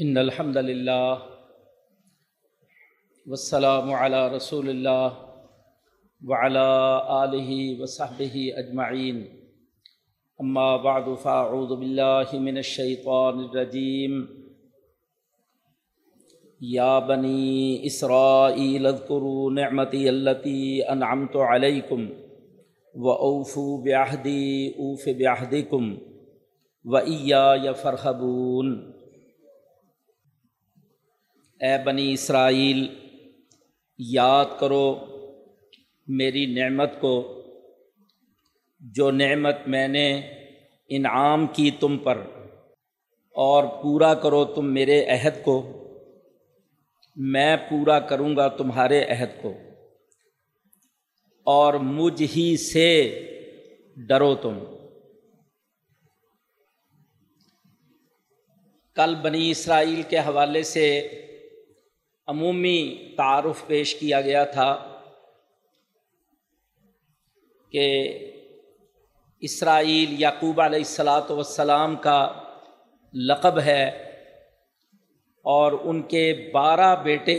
ان الحمد للہ والسلام علی رسول اللہ وعلى آلہ وصحبہ اجمعین اما بعد فاعوذ باللہ من الشیطان الرجیم یا بنی اسرائیل اذکروا نعمتی اللتی انعمت علیکم وأوفوا بعہدی اوف بعہدکم وإیای فرحبون اے بنی اسرائیل، یاد کرو میری نعمت کو، جو نعمت میں نے انعام کی تم پر اور پورا کرو تم میرے عہد کو، میں پورا کروں گا تمہارے عہد کو۔ اور مجھ ہی سے ڈرو تم۔ کل بنی اسرائیل کے حوالے سے عمومی تعارف پیش کیا گیا تھا کہ اسرائیل یعقوب علیہ السلاۃ وسلام کا لقب ہے اور ان کے بارہ بیٹے،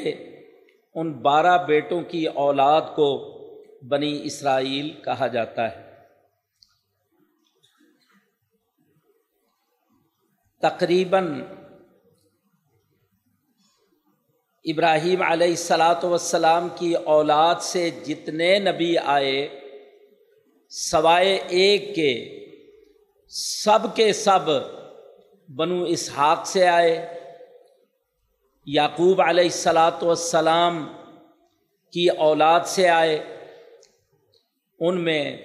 ان بارہ بیٹوں کی اولاد کو بنی اسرائیل کہا جاتا ہے۔ تقریباً ابراہیم علیہ السلاۃ وسلام کی اولاد سے جتنے نبی آئے، سوائے ایک کے، سب کے سب بنو اسحاق سے آئے۔ یعقوب علیہ السلاۃ والسلام کی اولاد سے آئے۔ ان میں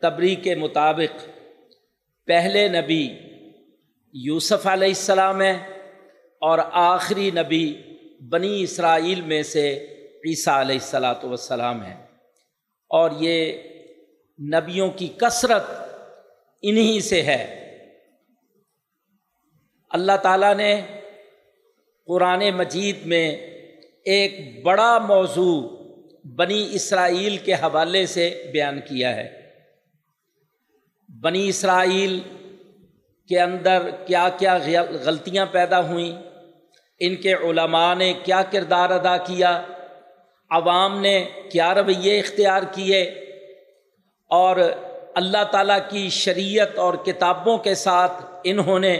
تبری کے مطابق پہلے نبی یوسف علیہ السلام ہے اور آخری نبی بنی اسرائیل میں سے عیسیٰ علیہ السلاۃ وسلام ہیں۔ اور یہ نبیوں کی کثرت انہیں سے ہے۔ اللہ تعالیٰ نے قرآن مجید میں ایک بڑا موضوع بنی اسرائیل کے حوالے سے بیان کیا ہے۔ بنی اسرائیل کے اندر کیا کیا غلطیاں پیدا ہوئیں۔ ان کے علماء نے کیا کردار ادا کیا؟ عوام نے کیا رویے اختیار کیے؟ اور اللہ تعالیٰ کی شریعت اور کتابوں کے ساتھ انہوں نے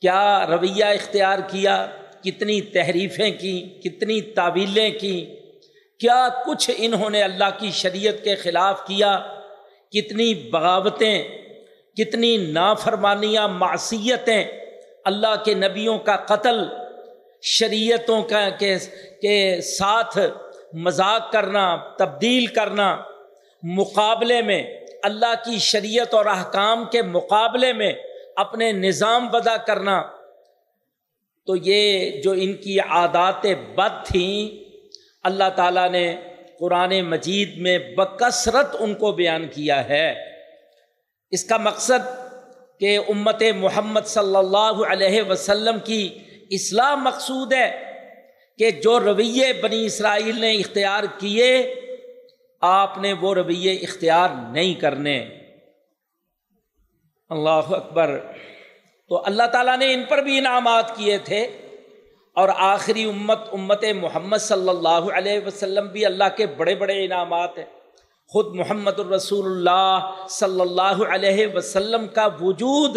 کیا رویہ اختیار کیا؟ کتنی تحریفیں کیں کتنی تعویلیں کیں کیا کچھ انہوں نے اللہ کی شریعت کے خلاف کیا؟ کتنی بغاوتیں، کتنی نافرمانیاں، معصیتیں اللہ کے نبیوں کا قتل شریعتوں کا کے کے ساتھ مذاق کرنا، تبدیل کرنا مقابلے میں، اللہ کی شریعت اور احکام کے مقابلے میں اپنے نظام وضع کرنا۔ تو یہ جو ان کی عادات بد تھیں، اللہ تعالیٰ نے قرآن مجید میں بکثرت ان کو بیان کیا ہے۔ اس کا مقصد کہ امت محمد صلی اللہ علیہ وسلم کی اصلاح مقصود ہے کہ جو رویے بنی اسرائیل نے اختیار کیے، آپ نے وہ رویے اختیار نہیں کرنے۔ اللہ اکبر۔ تو اللہ تعالیٰ نے ان پر بھی انعامات کیے تھے اور آخری امت امت محمد صلی اللہ علیہ وسلم بھی اللہ کے بڑے بڑے انعامات ہیں۔ خود محمد الرسول اللہ صلی اللہ علیہ وسلم کا وجود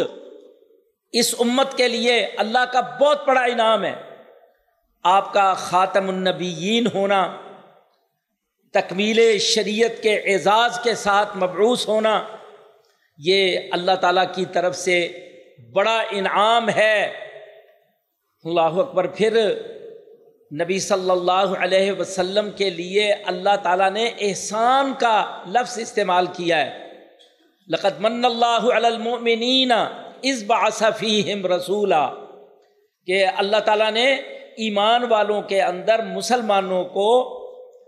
اس امت کے لیے اللہ کا بہت بڑا انعام ہے۔ آپ کا خاتم النبیین ہونا، تکمیل شریعت کے اعزاز کے ساتھ مبعوث ہونا، یہ اللہ تعالیٰ کی طرف سے بڑا انعام ہے۔ اللہ اکبر، پھر نبی صلی اللہ علیہ وسلم کے لیے اللہ تعالیٰ نے احسان کا لفظ استعمال کیا ہے۔ لقت من اللہ المؤمنین اس باصفی ہم رسولہ کہ اللہ تعالیٰ نے ایمان والوں کے اندر مسلمانوں کو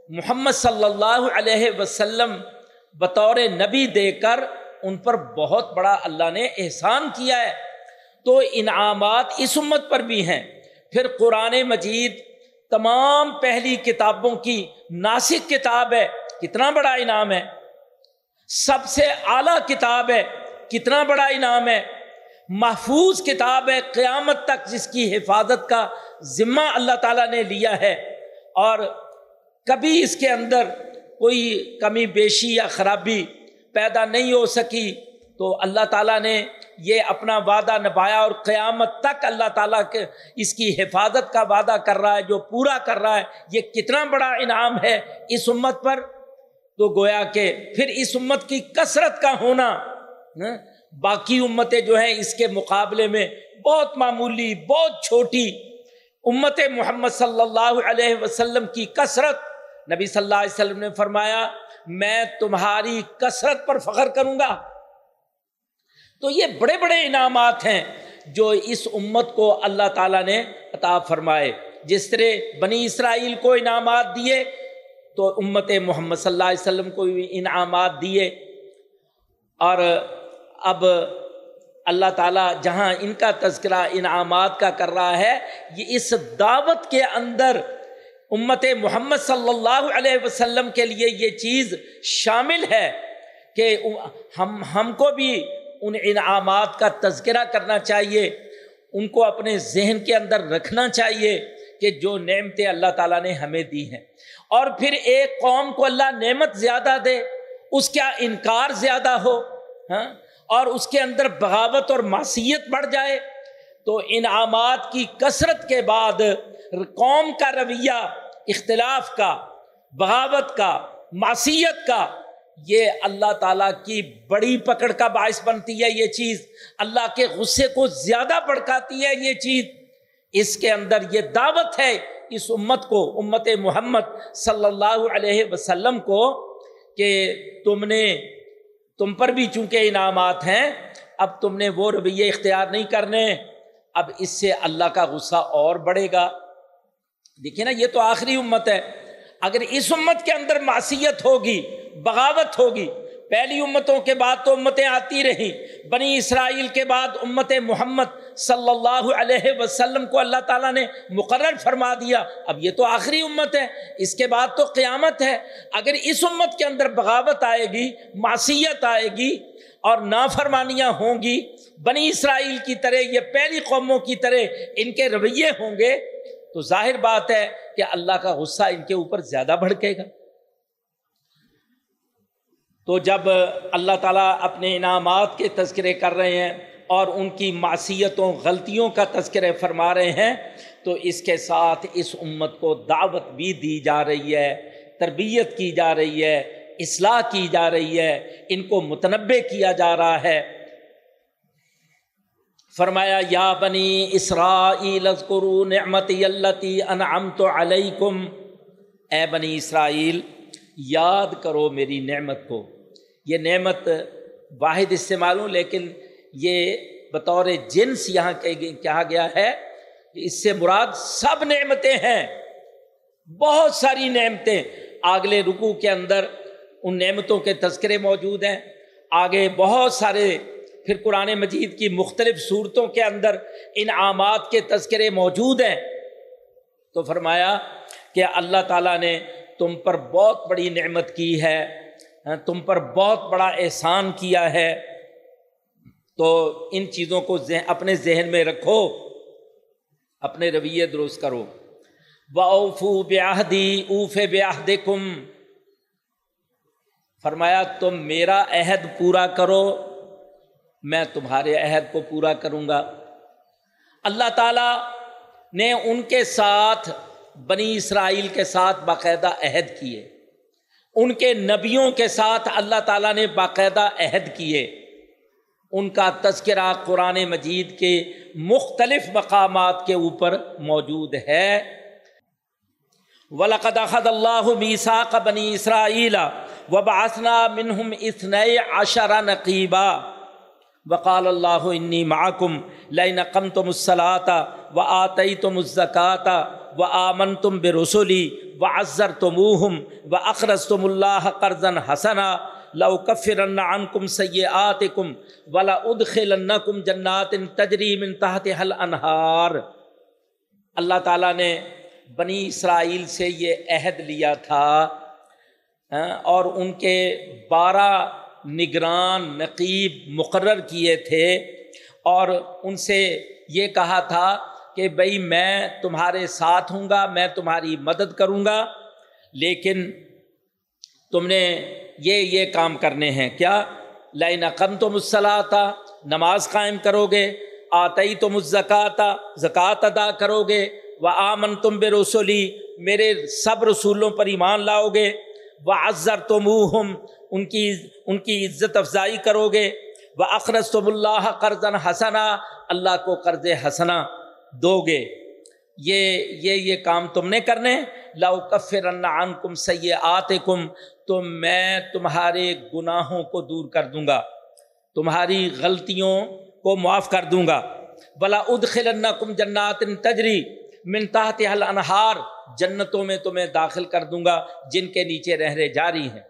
محمد صلی اللہ علیہ وسلم بطور نبی دے کر ان پر بہت بڑا اللہ نے احسان کیا ہے۔ تو انعامات اس امت پر بھی ہیں۔ پھر قرآن مجید تمام پہلی کتابوں کی ناسک کتاب ہے۔ کتنا بڑا انعام ہے۔ سب سے اعلیٰ کتاب ہے۔ کتنا بڑا انعام ہے۔ محفوظ کتاب ہے قیامت تک جس کی حفاظت کا ذمہ اللہ تعالیٰ نے لیا ہے اور کبھی اس کے اندر کوئی کمی بیشی یا خرابی پیدا نہیں ہو سکی تو اللہ تعالیٰ نے یہ اپنا وعدہ نبھایا اور قیامت تک اللہ تعالیٰ کے اس کی حفاظت کا وعدہ کر رہا ہے، جو پورا کر رہا ہے، یہ کتنا بڑا انعام ہے اس امت پر؟ تو گویا کہ پھر اس امت کی کثرت کا ہونا باقی امتیں جو ہیں اس کے مقابلے میں بہت معمولی، بہت چھوٹی امت محمد صلی اللہ علیہ وسلم کی کثرت۔ نبی صلی اللہ علیہ وسلم نے فرمایا، میں تمہاری کثرت پر فخر کروں گا۔ تو یہ بڑے بڑے انعامات ہیں جو اس امت کو اللہ تعالیٰ نے عطا فرمائے۔ جس طرح بنی اسرائیل کو انعامات دیے، تو امت محمد صلی اللہ علیہ وسلم کو بھی انعامات دیے۔ اور اب اللہ تعالیٰ جہاں ان کا تذکرہ انعامات کا کر رہا ہے، یہ اس دعوت کے اندر امت محمد صلی اللہ علیہ وسلم کے لیے یہ چیز شامل ہے کہ ہم ہم کو بھی ان انعامات کا تذکرہ کرنا چاہیے، ان کو اپنے ذہن کے اندر رکھنا چاہیے کہ جو نعمتیں اللہ تعالیٰ نے ہمیں دی ہیں۔ اور پھر ایک قوم کو اللہ نعمت زیادہ دے، اس کا انکار زیادہ ہو ہاں؟ اور اس کے اندر بغاوت اور معصیت بڑھ جائے، تو انعامات کی کثرت کے بعد قوم کا رویہ، اختلاف کا، بغاوت کا، معصیت کا، یہ اللہ تعالیٰ کی بڑی پکڑ کا باعث بنتی ہے یہ چیز۔ اللہ کے غصے کو زیادہ بڑکاتی ہے یہ چیز۔ اس کے اندر یہ دعوت ہے اس امت کو، امت محمد صلی اللہ علیہ وسلم کو کہ تم نے تم پر بھی چونکہ انعامات ہیں، اب تم نے وہ رویے اختیار نہیں کرنے، اب اس سے اللہ کا غصہ اور بڑھے گا۔ دیکھیے نا، یہ تو آخری امت ہے۔ اگر اس امت کے اندر معصیت ہوگی، بغاوت ہوگی پہلی امتوں کے بعد تو امتیں آتی رہیں۔ بنی اسرائیل کے بعد امت محمد صلی اللہ علیہ وسلم کو اللہ تعالیٰ نے مقرر فرما دیا۔ اب یہ تو آخری امت ہے۔ اس کے بعد تو قیامت ہے۔ اگر اس امت کے اندر بغاوت آئے گی، معصیت آئے گی اور نافرمانیاں ہوں گی، بنی اسرائیل کی طرح یہ پہلی قوموں کی طرح ان کے رویے ہوں گے، تو ظاہر بات ہے کہ اللہ کا غصہ ان کے اوپر زیادہ بھڑکے گا۔ تو جب اللہ تعالیٰ اپنے انعامات کے تذکرے کر رہے ہیں اور ان کی معصیتوں، غلطیوں کا تذکرے فرما رہے ہیں، تو اس کے ساتھ اس امت کو دعوت بھی دی جا رہی ہے، تربیت کی جا رہی ہے، اصلاح کی جا رہی ہے، ان کو متنوع کیا جا رہا ہے۔ فرمایا، یا بنی اسرائیل، اذکروا نعمتی اللتی انعمت علیکم۔ اے بنی اسرائیل یاد کرو میری نعمت کو۔ یہ نعمت واحد استعمال ہوں، لیکن یہ بطور جنس یہاں کہا گیا ہے کہ اس سے مراد سب نعمتیں ہیں۔ بہت ساری نعمتیں۔ آگلے رکو کے اندر ان نعمتوں کے تذکرے موجود ہیں۔ آگے بہت سارے پھر قرآن مجید کی مختلف صورتوں کے اندر ان آمات کے تذکرے موجود ہیں۔ تو فرمایا کہ اللہ تعالیٰ نے تم پر بہت بڑی نعمت کی ہے ہاں، تم پر بہت بڑا احسان کیا ہے۔ تو ان چیزوں کو ذہن اپنے ذہن میں رکھو، اپنے رویے درست کرو۔ اوفو بیاہ دی اوف بیاہ کم فرمایا، تم میرا عہد پورا کرو، میں تمہارے عہد کو پورا کروں گا۔ اللہ تعالیٰ نے ان کے ساتھ بنی اسرائیل کے ساتھ باقاعدہ عہد کیے۔ ان کے نبیوں کے ساتھ اللہ تعالیٰ نے باقاعدہ عہد کیے۔ ان کا تذکرہ قرآن مجید کے مختلف مقامات کے اوپر موجود ہے۔ ولاقد احد اللہ میساک بنی اسرائیل و منہم اسن عشرہ نقیبہ وقال اللہ انی معکم لین قم تم و آتی تم و آمن تم بے رسولی و عزر تم و اخرس تم اللہ قرضن حسنا لو کفر کہ بھائی میں تمہارے ساتھ ہوں گا، میں تمہاری مدد کروں گا، لیکن تم نے یہ یہ کام کرنے ہیں۔ کیا؟ لائن قم تو مسلاتا نماز قائم کرو گے آتئی تو مزکاتا زکوٰۃ ادا کرو گے و آمن تم بے رسولی میرے سب رسولوں پر ایمان لاؤ گے وہ عزر تو منہ ان کی ان کی عزت افزائی کرو گے وہ اخرس تو اللہ قرض حسنا، اللہ کو قرض حسنا۔ دو گے یہ یہ یہ کام تم نے کرنے۔ لاؤ کفر عن کم سی آتے کم تو میں تمہارے گناہوں کو دور کر دوں گا۔ تمہاری غلطیوں کو معاف کر دوں گا۔ بلا ادخل کم جنات تجری منتاحت حل انہار جنتوں میں تمہیں داخل کر دوں گا، جن کے نیچے رہنے جاری ہیں۔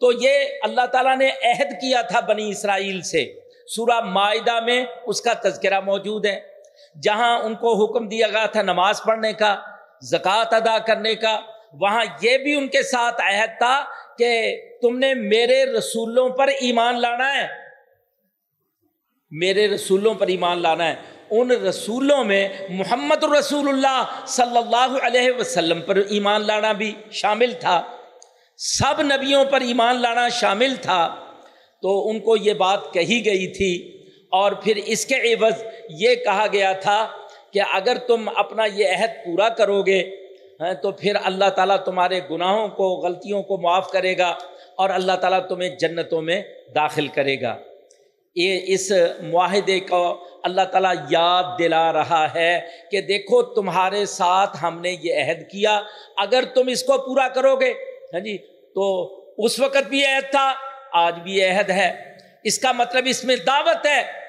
تو یہ اللہ تعالیٰ نے عہد کیا تھا بنی اسرائیل سے۔ سورہ معاہدہ میں اس کا تذکرہ موجود ہے۔ جہاں ان کو حکم دیا گیا تھا نماز پڑھنے کا، زکوٰۃ ادا کرنے کا، وہاں یہ بھی ان کے ساتھ عہد تھا کہ تم نے میرے رسولوں پر ایمان لانا ہے۔ میرے رسولوں پر ایمان لانا ہے۔ ان رسولوں میں محمد الرسول اللہ صلی اللہ علیہ وسلم پر ایمان لانا بھی شامل تھا۔ سب نبیوں پر ایمان لانا شامل تھا۔ تو ان کو یہ بات کہی گئی تھی اور پھر اس کے عوض یہ کہا گیا تھا کہ اگر تم اپنا یہ عہد پورا کرو گے ہاں، تو پھر اللہ تعالیٰ تمہارے گناہوں کو، غلطیوں کو معاف کرے گا اور اللہ تعالیٰ تمہیں جنتوں میں داخل کرے گا۔ یہ اس معاہدے کو اللہ تعالیٰ یاد دلا رہا ہے کہ دیکھو، تمہارے ساتھ ہم نے یہ عہد کیا۔ اگر تم اس کو پورا کرو گے ہاں جی تو اس وقت بھی عہد تھا، آج بھی عہد ہے۔ اس کا مطلب اس میں دعوت ہے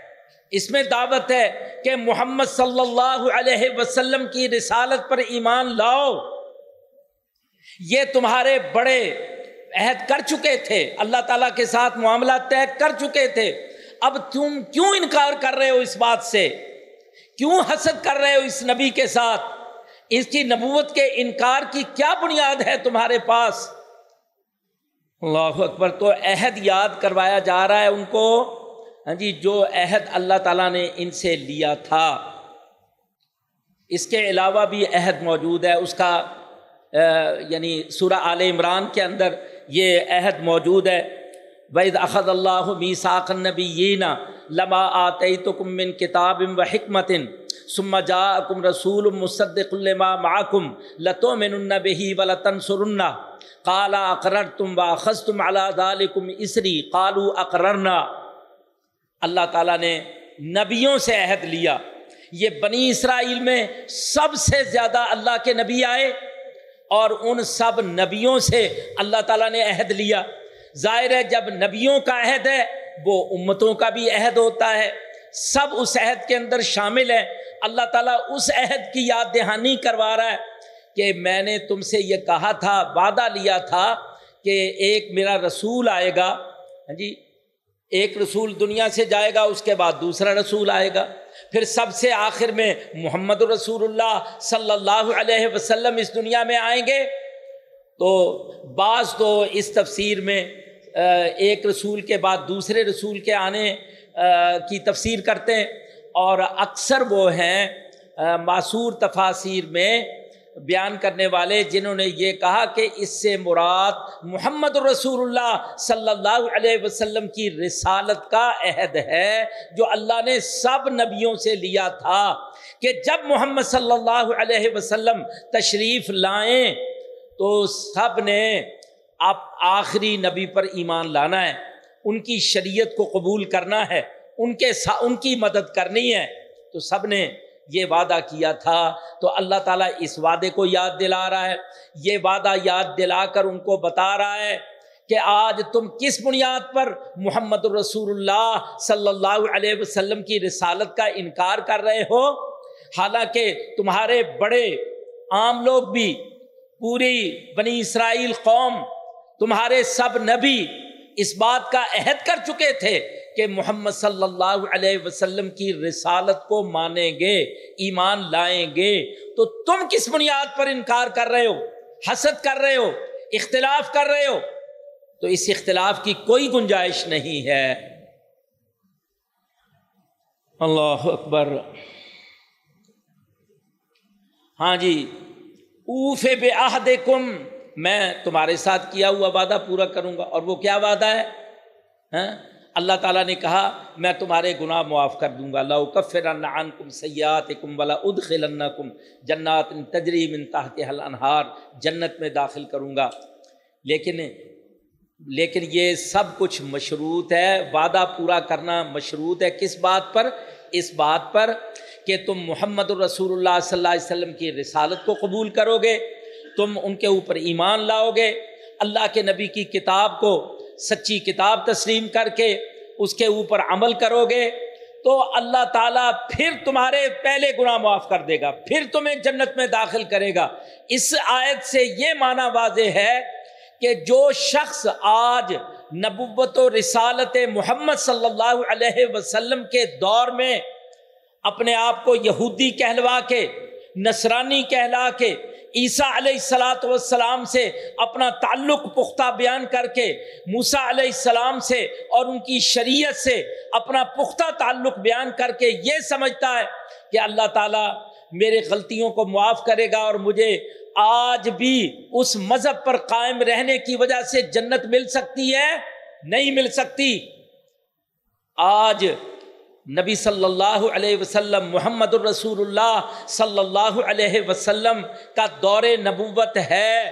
اس میں دعوت ہے کہ محمد صلی اللہ علیہ وسلم کی رسالت پر ایمان لاؤ۔ یہ تمہارے بڑے عہد کر چکے تھے۔ اللہ تعالیٰ کے ساتھ معاملہ طے کر چکے تھے۔ اب تم کیوں انکار کر رہے ہو اس بات سے؟ کیوں حسد کر رہے ہو اس نبی کے ساتھ؟ اس کی نبوت کے انکار کی کیا بنیاد ہے تمہارے پاس؟ اللہ اکبر، تو عہد یاد کروایا جا رہا ہے ان کو۔ ہاں جی جو عہد اللہ تعالیٰ نے ان سے لیا تھا۔ اس کے علاوہ بھی عہد موجود ہے۔ اس کا یعنی سورہ عال عمران کے اندر یہ عہد موجود ہے۔ وید احد اللہ میساک النبیین لما آتے تو کم من کتاب و حکمت ثم جا کم رسول مصدق الما معکم لتو من النبی و لطن کالا اقرر تم و خز تم اللہ دالکم اسری قالو اقررنا اللہ تعالیٰ نے نبیوں سے عہد لیا۔ یہ بنی اسرائیل میں سب سے زیادہ اللہ کے نبی آئے اور ان سب نبیوں سے اللہ تعالیٰ نے عہد لیا۔ ظاہر ہے جب نبیوں کا عہد ہے، وہ امتوں کا بھی عہد ہوتا ہے۔ سب اس عہد کے اندر شامل ہیں۔ اللہ تعالیٰ اس عہد کی یاد دہانی کروا رہا ہے کہ میں نے تم سے یہ کہا تھا، وعدہ لیا تھا کہ ایک میرا رسول آئے گا۔ ہاں جی ایک رسول دنیا سے جائے گا، اس کے بعد دوسرا رسول آئے گا۔ پھر سب سے آخر میں محمد رسول اللہ صلی اللہ علیہ وسلم اس دنیا میں آئیں گے۔ تو بعض تو اس تفسیر میں ایک رسول کے بعد دوسرے رسول کے آنے کی تفسیر کرتے ہیں۔ اور اکثر وہ ہیں معصور تفاصیر میں بیان کرنے والے جنہوں نے یہ کہا کہ اس سے مراد محمد رسول اللہ صلی اللہ علیہ وسلم کی رسالت کا عہد ہے جو اللہ نے سب نبیوں سے لیا تھا کہ جب محمد صلی اللہ علیہ وسلم تشریف لائیں تو سب نے آپ آخری نبی پر ایمان لانا ہے، ان کی شریعت کو قبول کرنا ہے، ان کے ان کی مدد کرنی ہے۔ تو سب نے یہ وعدہ کیا تھا تو اللہ تعالیٰ اس وعدے کو یاد دلا رہا ہے۔ یہ وعدہ یاد دلا کر ان کو بتا رہا ہے کہ آج تم کس بنیاد پر محمد الرسول اللہ صلی اللہ علیہ وسلم کی رسالت کا انکار کر رہے ہو۔ حالانکہ تمہارے بڑے عام لوگ بھی، پوری بنی اسرائیل قوم، تمہارے سب نبی اس بات کا عہد کر چکے تھے کہ محمد صلی اللہ علیہ وسلم کی رسالت کو مانیں گے، ایمان لائیں گے، تو تم کس بنیاد پر انکار کر رہے ہو؟ حسد کر رہے ہو؟ اختلاف کر رہے ہو؟ تو اس اختلاف کی کوئی گنجائش نہیں ہے۔ اللہ اکبر۔ ہاں جی اوف بے آہد کم میں تمہارے ساتھ کیا ہوا وعدہ پورا کروں گا، اور وہ کیا وعدہ ہے؟ ہاں؟ اللہ تعالیٰ نے کہا، میں تمہارے گناہ معاف کر دوں گا. اللہ کفر عن کم سیات کم ولا اد کم جنات تجریم ان تحت حل انہار جنت میں داخل کروں گا. لیکن لیکن یہ سب کچھ مشروط ہے. وعدہ پورا کرنا مشروط ہے. کس بات پر؟ اس بات پر کہ تم محمد الرسول اللہ صلی اللہ علیہ وسلم کی رسالت کو قبول کرو گے، تم ان کے اوپر ایمان لاؤ گے، اللہ کے نبی کی کتاب کو سچی کتاب تسلیم کر کے اس کے اوپر عمل کرو گے تو اللہ تعالیٰ پھر تمہارے پہلے گناہ معاف کر دے گا، پھر تمہیں جنت میں داخل کرے گا۔ اس آیت سے یہ معنی واضح ہے کہ جو شخص آج نبوت و رسالت محمد صلی اللہ علیہ وسلم کے دور میں اپنے آپ کو یہودی کہلوا کے، نصرانی کہلا کے عیسیٰ علیہ السلاۃ والسلام سے اپنا تعلق پختہ بیان کر کے موسا علیہ السلام سے اور ان کی شریعت سے اپنا پختہ تعلق بیان کر کے یہ سمجھتا ہے کہ اللہ تعالیٰ میرے غلطیوں کو معاف کرے گا اور مجھے آج بھی اس مذہب پر قائم رہنے کی وجہ سے جنت مل سکتی ہے؟ نہیں مل سکتی۔ آج نبی صلی اللہ علیہ وسلم، محمد الرسول اللہ صلی اللہ علیہ وسلم کا دور نبوت ہے۔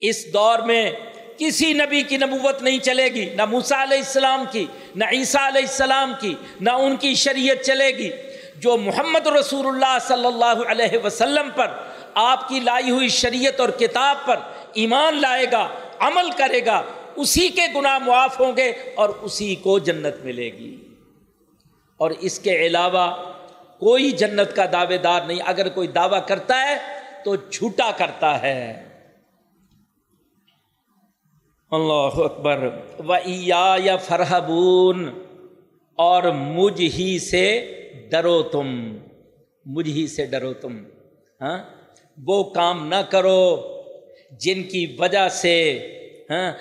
اس دور میں کسی نبی کی نبوت نہیں چلے گی، نہ موسا علیہ السلام کی، نہ عیسیٰ علیہ السلام کی، نہ ان کی شریعت چلے گی۔ جو محمد رسول اللہ صلی اللہ علیہ وسلم پر، آپ کی لائی ہوئی شریعت اور کتاب پر ایمان لائے گا، عمل کرے گا، اسی کے گناہ معاف ہوں گے اور اسی کو جنت ملے گی۔ اور اس کے علاوہ کوئی جنت کا دعوے دار نہیں۔ اگر کوئی دعویٰ کرتا ہے تو جھوٹا کرتا ہے۔ اللہ اکبر۔ و یا فرحبون اور مجھ ہی سے ڈرو تم۔ مجھ ہی سے ڈرو تم۔ ہاں؟ وہ کام نہ کرو جن کی وجہ سے ہاں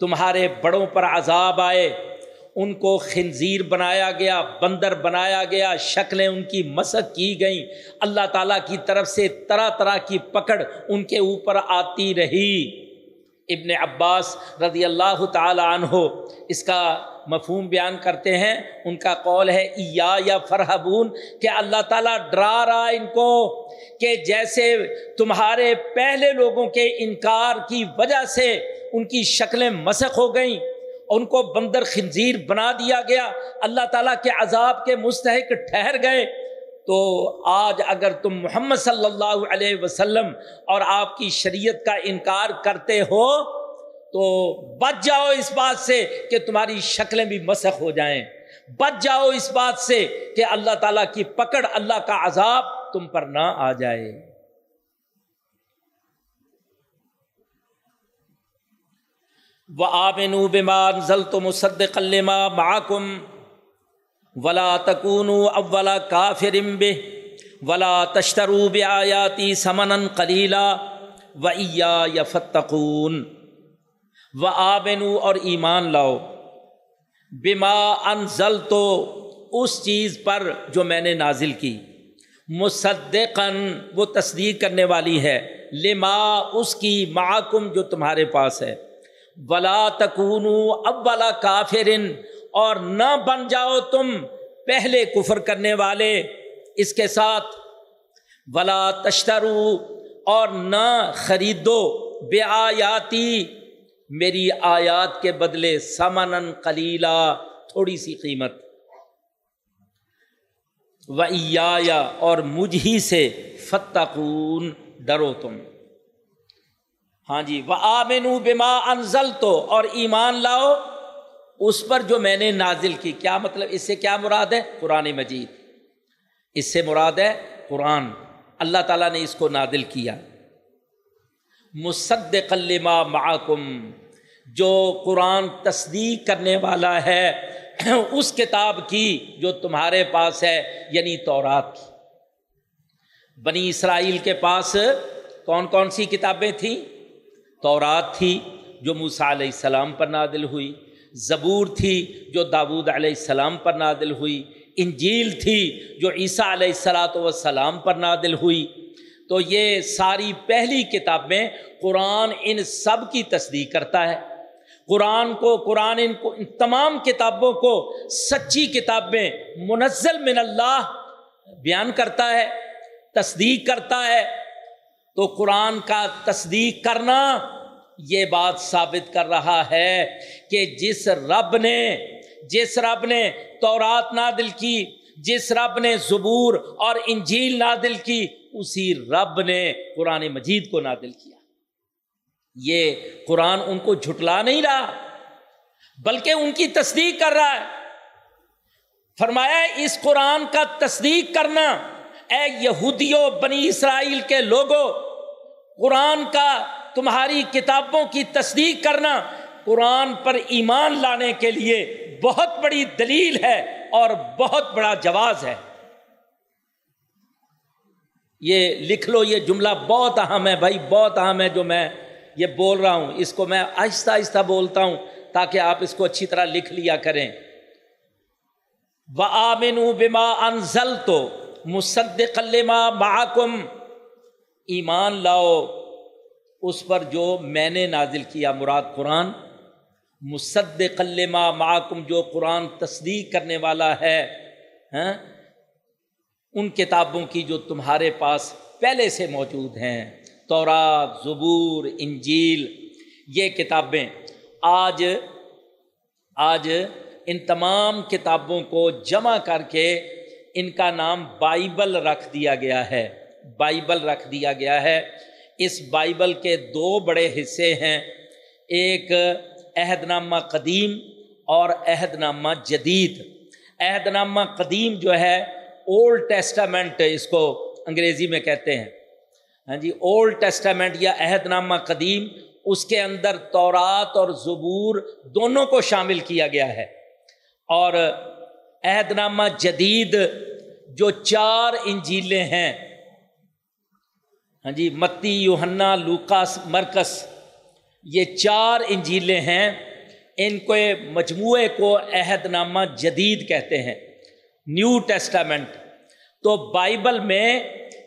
تمہارے بڑوں پر عذاب آئے۔ ان کو خنزیر بنایا گیا، بندر بنایا گیا، شکلیں ان کی مسق کی گئیں۔ اللہ تعالیٰ کی طرف سے طرح طرح کی پکڑ ان کے اوپر آتی رہی۔ ابن عباس رضی اللہ تعالی عنہ اس کا مفہوم بیان کرتے ہیں۔ ان کا قول ہے یا یا فرحبون کہ اللہ تعالیٰ ڈرا رہا ان کو کہ جیسے تمہارے پہلے لوگوں کے انکار کی وجہ سے ان کی شکلیں مسق ہو گئیں۔ ان کو بندر خنزیر بنا دیا گیا۔ اللہ تعالیٰ کے عذاب کے مستحق ٹھہر گئے۔ تو آج اگر تم محمد صلی اللہ علیہ وسلم اور آپ کی شریعت کا انکار کرتے ہو، تو بچ جاؤ اس بات سے کہ تمہاری شکلیں بھی مسخ ہو جائیں۔ بچ جاؤ اس بات سے کہ اللہ تعالیٰ کی پکڑ، اللہ کا عذاب تم پر نہ آ جائے۔ و آبن بمان ضل تو مصد قلما معکم ولا تکون اولا کافرم بے ولا تشترو بیاتی سمن کلیلا و یا فتقون و آبن اور ایمان لاؤ بما انزل تو اس چیز پر جو میں نے نازل کی مصدقن وہ تصدیق کرنے والی ہے لما اس کی معکم جو تمہارے پاس ہے ولا تکون اب والا کافرن اور نہ بن جاؤ تم پہلے کفر کرنے والے۔ اس کے ساتھ ولا تشترو اور نہ خریدو۔ بے آیاتی میری آیات کے بدلے سمن کلیلہ تھوڑی سی قیمت۔ و اور مجھ ہی سے فتقون۔ ڈرو تم۔ ہاں جی وہ آمن بما انزل تو اور ایمان لاؤ، اس پر جو میں نے نازل کی۔ کیا مطلب؟ اس سے کیا مراد ہے؟ قرآن مجید۔ اس سے مراد ہے قرآن۔ اللہ تعالیٰ نے اس کو نادل کیا۔ مصد قلما معکم، جو قرآن تصدیق کرنے والا ہے، اس کتاب کی جو تمہارے پاس ہے یعنی تورات کی۔ بنی اسرائیل کے پاس کون کون سی کتابیں تھیں؟ تورات تھی جو موسا علیہ السلام پر نادل ہوئی، زبور تھی جو داود علیہ السلام پر نادل ہوئی، انجیل تھی جو عیسیٰ علیہ السلاۃ وسلام پر نادل ہوئی۔ تو یہ ساری پہلی کتابیں قرآن ان سب کی تصدیق کرتا ہے۔ قرآن کو، قرآن ان کو، ان تمام کتابوں کو سچی کتابیں منزل من اللہ بیان کرتا ہے، تصدیق کرتا ہے۔ تو قرآن کا تصدیق کرنا یہ بات ثابت کر رہا ہے کہ جس رب نے، جس رب نے تورات نادل کی، جس رب نے زبور اور انجیل نادل کی، اسی رب نے قرآن مجید کو نادل کیا۔ یہ قرآن ان کو جھٹلا نہیں رہا، بلکہ ان کی تصدیق کر رہا ہے۔ فرمایا، اس قرآن کا تصدیق کرنا، اے یہودیوں بنی اسرائیل کے لوگوں قرآن کا تمہاری کتابوں کی تصدیق کرنا قرآن پر ایمان لانے کے لیے بہت بڑی دلیل ہے اور بہت بڑا جواز ہے۔ یہ لکھ لو، یہ جملہ بہت اہم ہے بھائی، بہت اہم ہے جو میں یہ بول رہا ہوں۔ اس کو میں آہستہ آہستہ بولتا ہوں تاکہ آپ اس کو اچھی طرح لکھ لیا کریں۔ و آمن بما انزل تو مصد قلما محکم ایمان لاؤ، اس پر جو میں نے نازل کیا مراد قرآن مصد قلما محکم جو قرآن تصدیق کرنے والا ہے ہاں ان کتابوں کی جو تمہارے پاس پہلے سے موجود ہیں، تورات، زبور، انجیل، یہ کتابیں۔ آج آج ان تمام کتابوں کو جمع کر کے ان کا نام بائبل رکھ دیا گیا ہے۔ بائبل رکھ دیا گیا ہے۔ اس بائبل کے دو بڑے حصے ہیں۔ ایک عہد نامہ قدیم اور عہد نامہ جدید۔ عہد نامہ قدیم جو ہے اولڈ ٹیسٹامنٹ اس کو انگریزی میں کہتے ہیں۔ ہاں جی اولڈ ٹیسٹامنٹ یا عہد نامہ قدیم، اس کے اندر تورات اور زبور دونوں کو شامل کیا گیا ہے۔ اور عہد نامہ جدید جو چار انجیلیں ہیں ہاں جی متی یوہنا لوکاس، مرکس، یہ چار انجیلیں ہیں۔ ان کو مجموعے کو عہد نامہ جدید کہتے ہیں، نیو ٹیسٹامنٹ۔ تو بائبل میں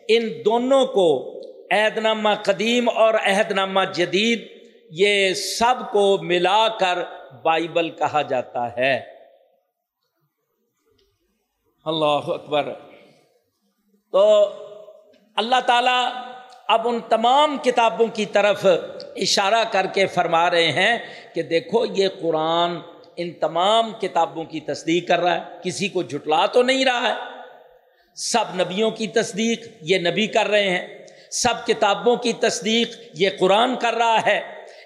ان دونوں کو عہد نامہ قدیم اور عہد نامہ جدید، یہ سب کو ملا کر بائبل کہا جاتا ہے۔ اللہ اکبر۔ تو اللہ تعالی اب ان تمام کتابوں کی طرف اشارہ کر کے فرما رہے ہیں کہ دیکھو یہ قرآن ان تمام کتابوں کی تصدیق کر رہا ہے، کسی کو جھٹلا تو نہیں رہا ہے۔ سب نبیوں کی تصدیق یہ نبی کر رہے ہیں، سب کتابوں کی تصدیق یہ قرآن کر رہا ہے۔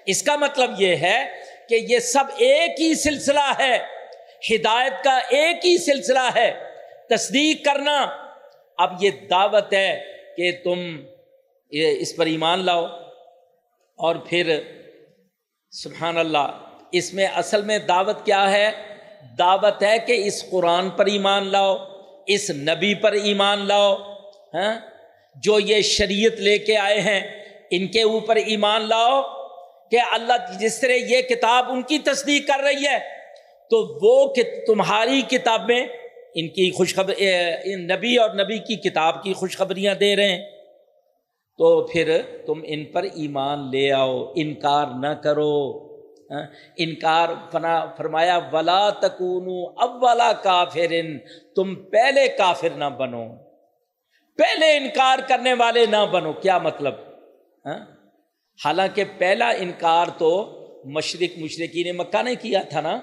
اس کا مطلب یہ ہے کہ یہ سب ایک ہی سلسلہ ہے، ہدایت کا ایک ہی سلسلہ ہے۔ تصدیق کرنا، اب یہ دعوت ہے کہ تم اس پر ایمان لاؤ اور پھر سبحان اللہ، اس میں اصل میں دعوت کیا ہے؟ دعوت ہے کہ اس قرآن پر ایمان لاؤ، اس نبی پر ایمان لاؤ ہاں؟ جو یہ شریعت لے کے آئے ہیں، ان کے اوپر ایمان لاؤ کہ اللہ جس طرح یہ کتاب ان کی تصدیق کر رہی ہے، تو وہ کہ تمہاری کتابیں ان کی خوشخبر نبی اور نبی کی کتاب کی خوشخبریاں دے رہے ہیں۔ تو پھر تم ان پر ایمان لے آؤ، انکار نہ کرو۔ ہاں؟ انکار فنا، فرمایا، ولا تکون اب والا کافر تم پہلے کافر نہ بنو۔ پہلے انکار کرنے والے نہ بنو۔ کیا مطلب؟ ہاں؟ حالانکہ پہلا انکار تو مشرق مشرقی نے مکہ نے کیا تھا نا؟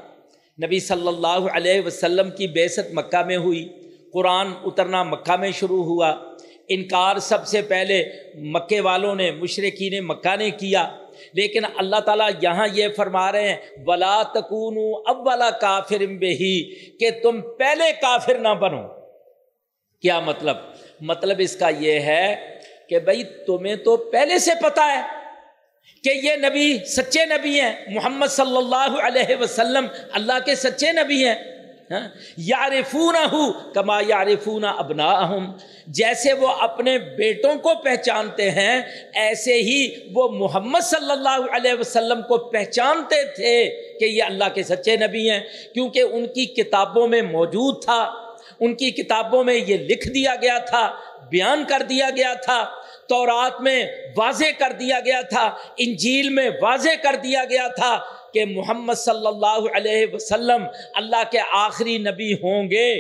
نبی صلی اللہ علیہ وسلم کی بیست مکہ میں ہوئی۔ قرآن اترنا مکہ میں شروع ہوا۔ انکار سب سے پہلے مکے والوں نے مشرقی نے مکہ نے کیا۔ لیکن اللہ تعالیٰ یہاں یہ فرما رہے ہیں، ولا تکون اب والا کافر بہی کہ تم پہلے کافر نہ بنو۔ کیا مطلب؟ مطلب اس کا یہ ہے کہ بھائی تمہیں تو پہلے سے پتا ہے کہ یہ نبی سچے نبی ہیں۔ محمد صلی اللہ علیہ وسلم اللہ کے سچے نبی ہیں۔ ہاں؟ یارفون کما یارفون ابنا جیسے وہ اپنے بیٹوں کو پہچانتے ہیں، ایسے ہی وہ محمد صلی اللہ علیہ وسلم کو پہچانتے تھے کہ یہ اللہ کے سچے نبی ہیں، کیونکہ ان کی کتابوں میں موجود تھا، ان کی کتابوں میں یہ لکھ دیا گیا تھا، بیان کر دیا گیا تھا تورات میں واضح کر دیا گیا تھا، انجیل میں واضح کر دیا گیا تھا کہ محمد صلی اللہ علیہ وسلم اللہ کے آخری نبی ہوں گے۔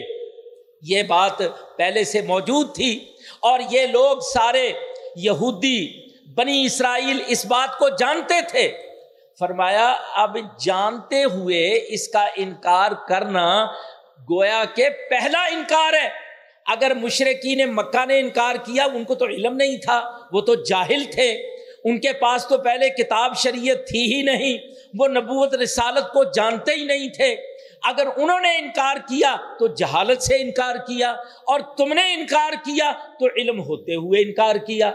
یہ بات پہلے سے موجود تھی اور یہ لوگ سارے یہودی بنی اسرائیل اس بات کو جانتے تھے۔ فرمایا، اب جانتے ہوئے اس کا انکار کرنا گویا کہ پہلا انکار ہے۔ اگر مشرقین مکہ نے انکار کیا، ان کو تو علم نہیں تھا، وہ تو جاہل تھے۔ ان کے پاس تو پہلے کتاب شریعت تھی ہی نہیں، وہ نبوت رسالت کو جانتے ہی نہیں تھے۔ اگر انہوں نے انکار کیا تو جہالت سے انکار کیا، اور تم نے انکار کیا تو علم ہوتے ہوئے انکار کیا۔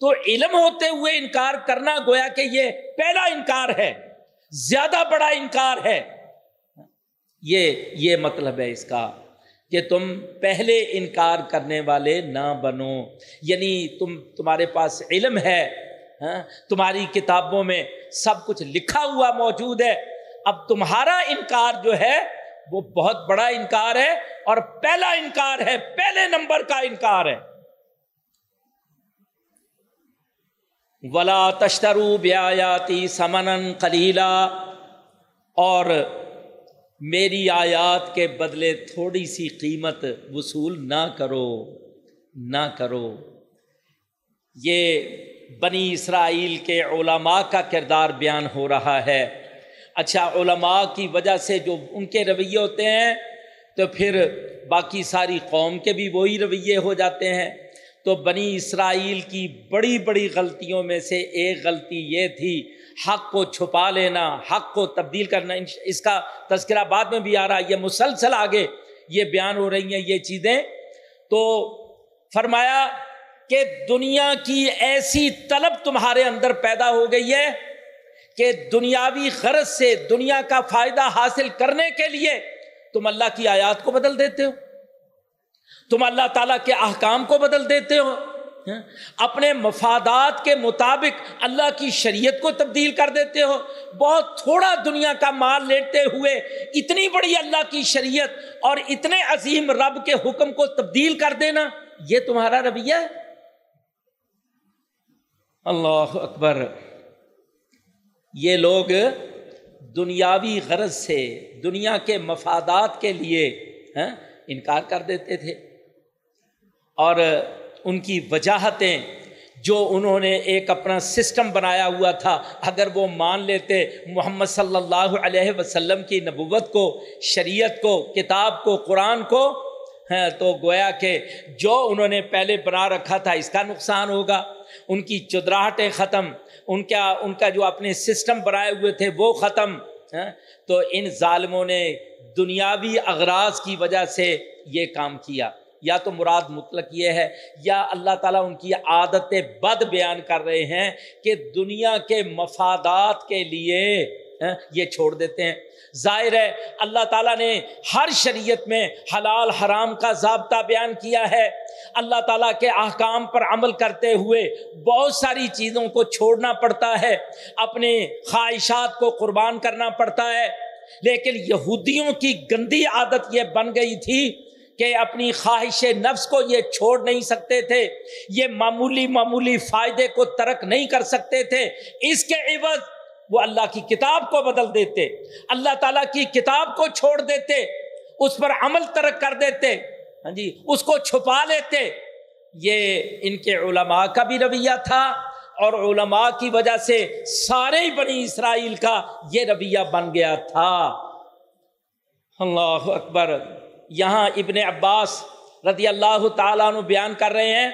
تو علم ہوتے ہوئے انکار کرنا گویا کہ یہ پہلا انکار ہے، زیادہ بڑا انکار ہے۔ یہ یہ مطلب ہے اس کا۔ کہ تم پہلے انکار کرنے والے نہ بنو۔ یعنی تم، تمہارے پاس علم ہے ہاں تمہاری کتابوں میں سب کچھ لکھا ہوا موجود ہے۔ اب تمہارا انکار جو ہے، وہ بہت بڑا انکار ہے اور پہلا انکار ہے، پہلے نمبر کا انکار ہے۔ ولا تشترو بیاتی سمن کلیلا اور میری آیات کے بدلے تھوڑی سی قیمت وصول نہ کرو نہ کرو۔ یہ بنی اسرائیل کے علماء کا کردار بیان ہو رہا ہے۔ اچھا علماء کی وجہ سے جو ان کے رویے ہوتے ہیں، تو پھر باقی ساری قوم کے بھی وہی رویے ہو جاتے ہیں۔ تو بنی اسرائیل کی بڑی بڑی غلطیوں میں سے ایک غلطی یہ تھی حق کو چھپا لینا، حق کو تبدیل کرنا اس کا تذکرہ بعد میں بھی آ رہا ہے۔ یہ مسلسل آگے یہ بیان ہو رہی ہیں یہ چیزیں۔ تو فرمایا کہ دنیا کی ایسی طلب تمہارے اندر پیدا ہو گئی ہے کہ دنیاوی غرض سے دنیا کا فائدہ حاصل کرنے کے لیے تم اللہ کی آیات کو بدل دیتے ہو۔ تم اللہ تعالیٰ کے احکام کو بدل دیتے ہو۔ اپنے مفادات کے مطابق اللہ کی شریعت کو تبدیل کر دیتے ہو۔ بہت تھوڑا دنیا کا مال لیتے ہوئے اتنی بڑی اللہ کی شریعت اور اتنے عظیم رب کے حکم کو تبدیل کر دینا، یہ تمہارا رویہ ہے۔ اللہ اکبر۔ یہ لوگ دنیاوی غرض سے، دنیا کے مفادات کے لیے انکار کر دیتے تھے۔ اور ان کی وجاہتیں جو انہوں نے ایک اپنا سسٹم بنایا ہوا تھا، اگر وہ مان لیتے محمد صلی اللہ علیہ وسلم کی نبوت کو، شریعت کو، کتاب کو، قرآن کو ہیں تو گویا کہ جو انہوں نے پہلے بنا رکھا تھا، اس کا نقصان ہوگا، ان کی چدراہٹیں ختم، ان کا ان کا جو اپنے سسٹم بنائے ہوئے تھے، وہ ختم ہیں تو ان ظالموں نے دنیاوی اغراض کی وجہ سے یہ کام کیا۔ یا تو مراد مطلق یہ ہے، یا اللہ تعالیٰ ان کی عادت بد بیان کر رہے ہیں کہ دنیا کے مفادات کے لیے ہاں، یہ چھوڑ دیتے ہیں۔ ظاہر ہے، اللہ تعالیٰ نے ہر شریعت میں حلال حرام کا ضابطہ بیان کیا ہے۔ اللہ تعالیٰ کے احکام پر عمل کرتے ہوئے بہت ساری چیزوں کو چھوڑنا پڑتا ہے، اپنے خواہشات کو قربان کرنا پڑتا ہے۔ لیکن یہودیوں کی گندی عادت یہ بن گئی تھی کہ اپنی خواہش نفس کو یہ چھوڑ نہیں سکتے تھے، یہ معمولی معمولی فائدے کو ترک نہیں کر سکتے تھے۔ اس کے عوض وہ اللہ کی کتاب کو بدل دیتے، اللہ تعالیٰ کی کتاب کو چھوڑ دیتے، اس پر عمل ترک کر دیتے ہاں جی اس کو چھپا لیتے۔ یہ ان کے علماء کا بھی رویہ تھا اور علماء کی وجہ سے سارے بنی اسرائیل کا یہ رویہ بن گیا تھا۔ اللہ اکبر۔ یہاں ابن عباس رضی اللہ تعالیٰ عنہ بیان کر رہے ہیں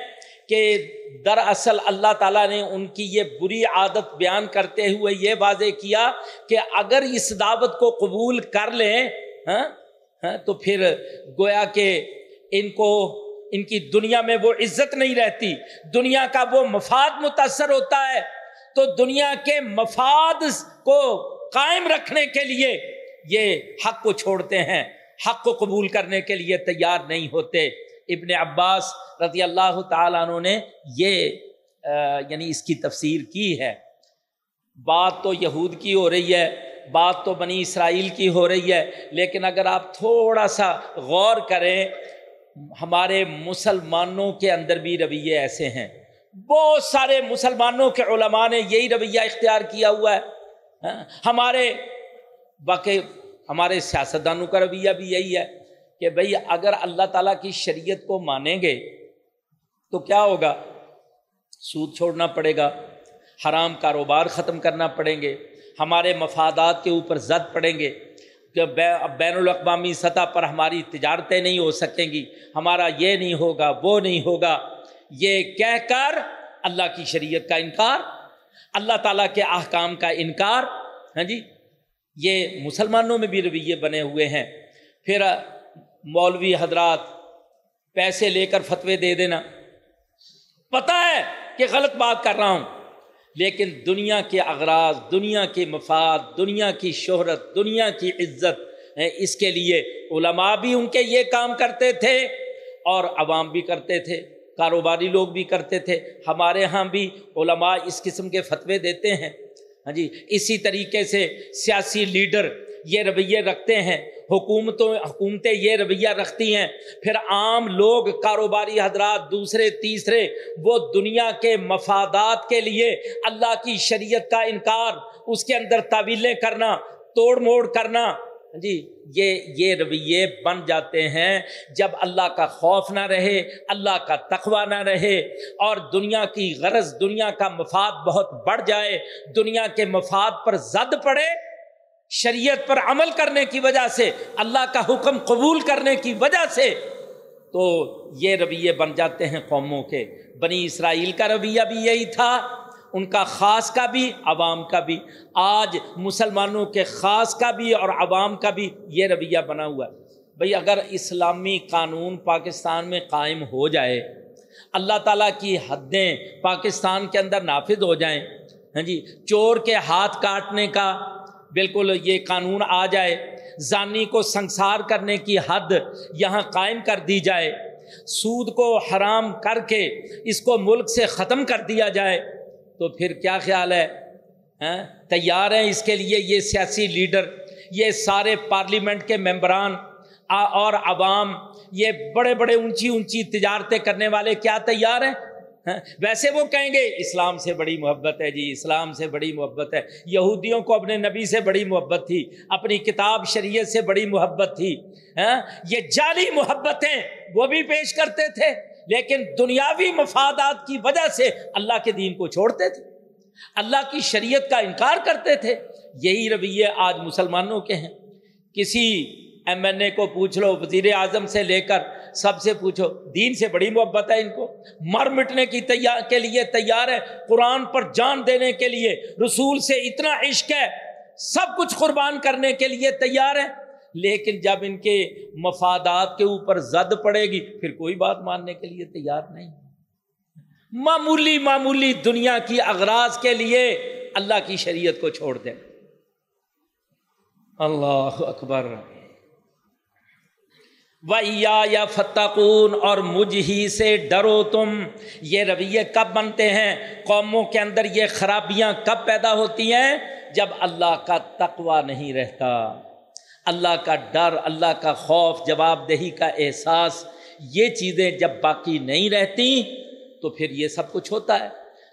کہ دراصل اللہ تعالیٰ نے ان کی یہ بری عادت بیان کرتے ہوئے یہ واضح کیا کہ اگر اس دعوت کو قبول کر لیں ہاں ہاں تو پھر گویا کہ ان کو، ان کی دنیا میں وہ عزت نہیں رہتی، دنیا کا وہ مفاد متاثر ہوتا ہے۔ تو دنیا کے مفاد کو قائم رکھنے کے لیے یہ حق کو چھوڑتے ہیں۔ حق کو قبول کرنے کے لیے تیار نہیں ہوتے۔ ابن عباس رضی اللہ تعالیٰ عنہ نے یہ یعنی اس کی تفسیر کی ہے۔ بات تو یہود کی ہو رہی ہے، بات تو بنی اسرائیل کی ہو رہی ہے، لیکن اگر آپ تھوڑا سا غور کریں، ہمارے مسلمانوں کے اندر بھی رویے ایسے ہیں۔ بہت سارے مسلمانوں کے علماء نے یہی رویہ اختیار کیا ہوا ہے۔ ہاں، ہمارے باقی ہمارے سیاستدانوں کا رویہ بھی یہی ہے کہ بھئی اگر اللہ تعالیٰ کی شریعت کو مانیں گے تو کیا ہوگا؟ سود چھوڑنا پڑے گا، حرام کاروبار ختم کرنا پڑیں گے، ہمارے مفادات کے اوپر زد پڑیں گے، کہ بین الاقوامی سطح پر ہماری تجارتیں نہیں ہو سکیں گی، ہمارا یہ نہیں ہوگا، وہ نہیں ہوگا۔ یہ کہہ کر اللہ کی شریعت کا انکار، اللہ تعالیٰ کے احکام کا انکار۔ ہاں جی؟ یہ مسلمانوں میں بھی رویے بنے ہوئے ہیں۔ پھر مولوی حضرات پیسے لے کر فتوے دے دینا۔ پتہ ہے کہ غلط بات کر رہا ہوں، لیکن دنیا کے اغراض، دنیا کے مفاد، دنیا کی شہرت، دنیا کی عزت اس کے لیے علماء بھی ان کے یہ کام کرتے تھے اور عوام بھی کرتے تھے، کاروباری لوگ بھی کرتے تھے۔ ہمارے ہاں بھی علماء اس قسم کے فتوے دیتے ہیں۔ ہاں جی اسی طریقے سے سیاسی لیڈر یہ رویے رکھتے ہیں، حکومتوں، حکومتیں یہ رویہ رکھتی ہیں۔ پھر عام لوگ، کاروباری حضرات، دوسرے، تیسرے، وہ دنیا کے مفادات کے لیے اللہ کی شریعت کا انکار، اس کے اندر تعویلیں کرنا، توڑ موڑ کرنا ہاں جی یہ یہ رویے بن جاتے ہیں جب اللہ کا خوف نہ رہے، اللہ کا تقوی نہ رہے اور دنیا کی غرض، دنیا کا مفاد بہت بڑھ جائے، دنیا کے مفاد پر زد پڑے، شریعت پر عمل کرنے کی وجہ سے، اللہ کا حکم قبول کرنے کی وجہ سے، تو یہ رویے بن جاتے ہیں قوموں کے۔ بنی اسرائیل کا رویہ بھی یہی تھا۔ ان کا خاص کا بھی، عوام کا بھی۔ آج مسلمانوں کے خاص کا بھی اور عوام کا بھی یہ رویہ بنا ہوا ہے۔ بھئی اگر اسلامی قانون پاکستان میں قائم ہو جائے، اللہ تعالیٰ کی حدیں پاکستان کے اندر نافذ ہو جائیں ہاں جی چور کے ہاتھ کاٹنے کا بالکل یہ قانون آ جائے، زانی کو سنسار کرنے کی حد یہاں قائم کر دی جائے، سود کو حرام کر کے اس کو ملک سے ختم کر دیا جائے تو پھر کیا خیال ہے؟ ہاں؟ تیار ہیں اس کے لیے یہ سیاسی لیڈر، یہ سارے پارلیمنٹ کے ممبران اور عوام، یہ بڑے بڑے اونچی اونچی تجارتیں کرنے والے کیا تیار ہیں؟ ویسے وہ کہیں گے، اسلام سے بڑی محبت ہے جی اسلام سے بڑی محبت ہے۔ یہودیوں کو اپنے نبی سے بڑی محبت تھی، اپنی کتاب شریعت سے بڑی محبت تھی۔ یہ جعلی محبتیں وہ بھی پیش کرتے تھے۔ لیکن دنیاوی مفادات کی وجہ سے اللہ کے دین کو چھوڑتے تھے۔ اللہ کی شریعت کا انکار کرتے تھے۔ یہی رویے آج مسلمانوں کے ہیں۔ کسی ایم این اے کو پوچھ لو، وزیر اعظم سے لے کر سب سے پوچھو، دین سے بڑی محبت ہے ان کو۔ مر مٹنے کی تیار کے لیے تیار ہے۔ قرآن پر جان دینے کے لیے، رسول سے اتنا عشق ہے۔ سب کچھ قربان کرنے کے لیے تیار ہے۔ لیکن جب ان کے مفادات کے اوپر زد پڑے گی، پھر کوئی بات ماننے کے لیے تیار نہیں۔ معمولی معمولی دنیا کی اغراض کے لیے اللہ کی شریعت کو چھوڑ دیں۔ اللہ اکبر۔ یا فتقون اور مجھ ہی سے ڈرو تم۔ یہ رویے کب بنتے ہیں؟ قوموں کے اندر یہ خرابیاں کب پیدا ہوتی ہیں؟ جب اللہ کا تقوی نہیں رہتا۔ اللہ کا ڈر، اللہ کا خوف، جواب دہی کا احساس، یہ چیزیں جب باقی نہیں رہتی تو پھر یہ سب کچھ ہوتا ہے۔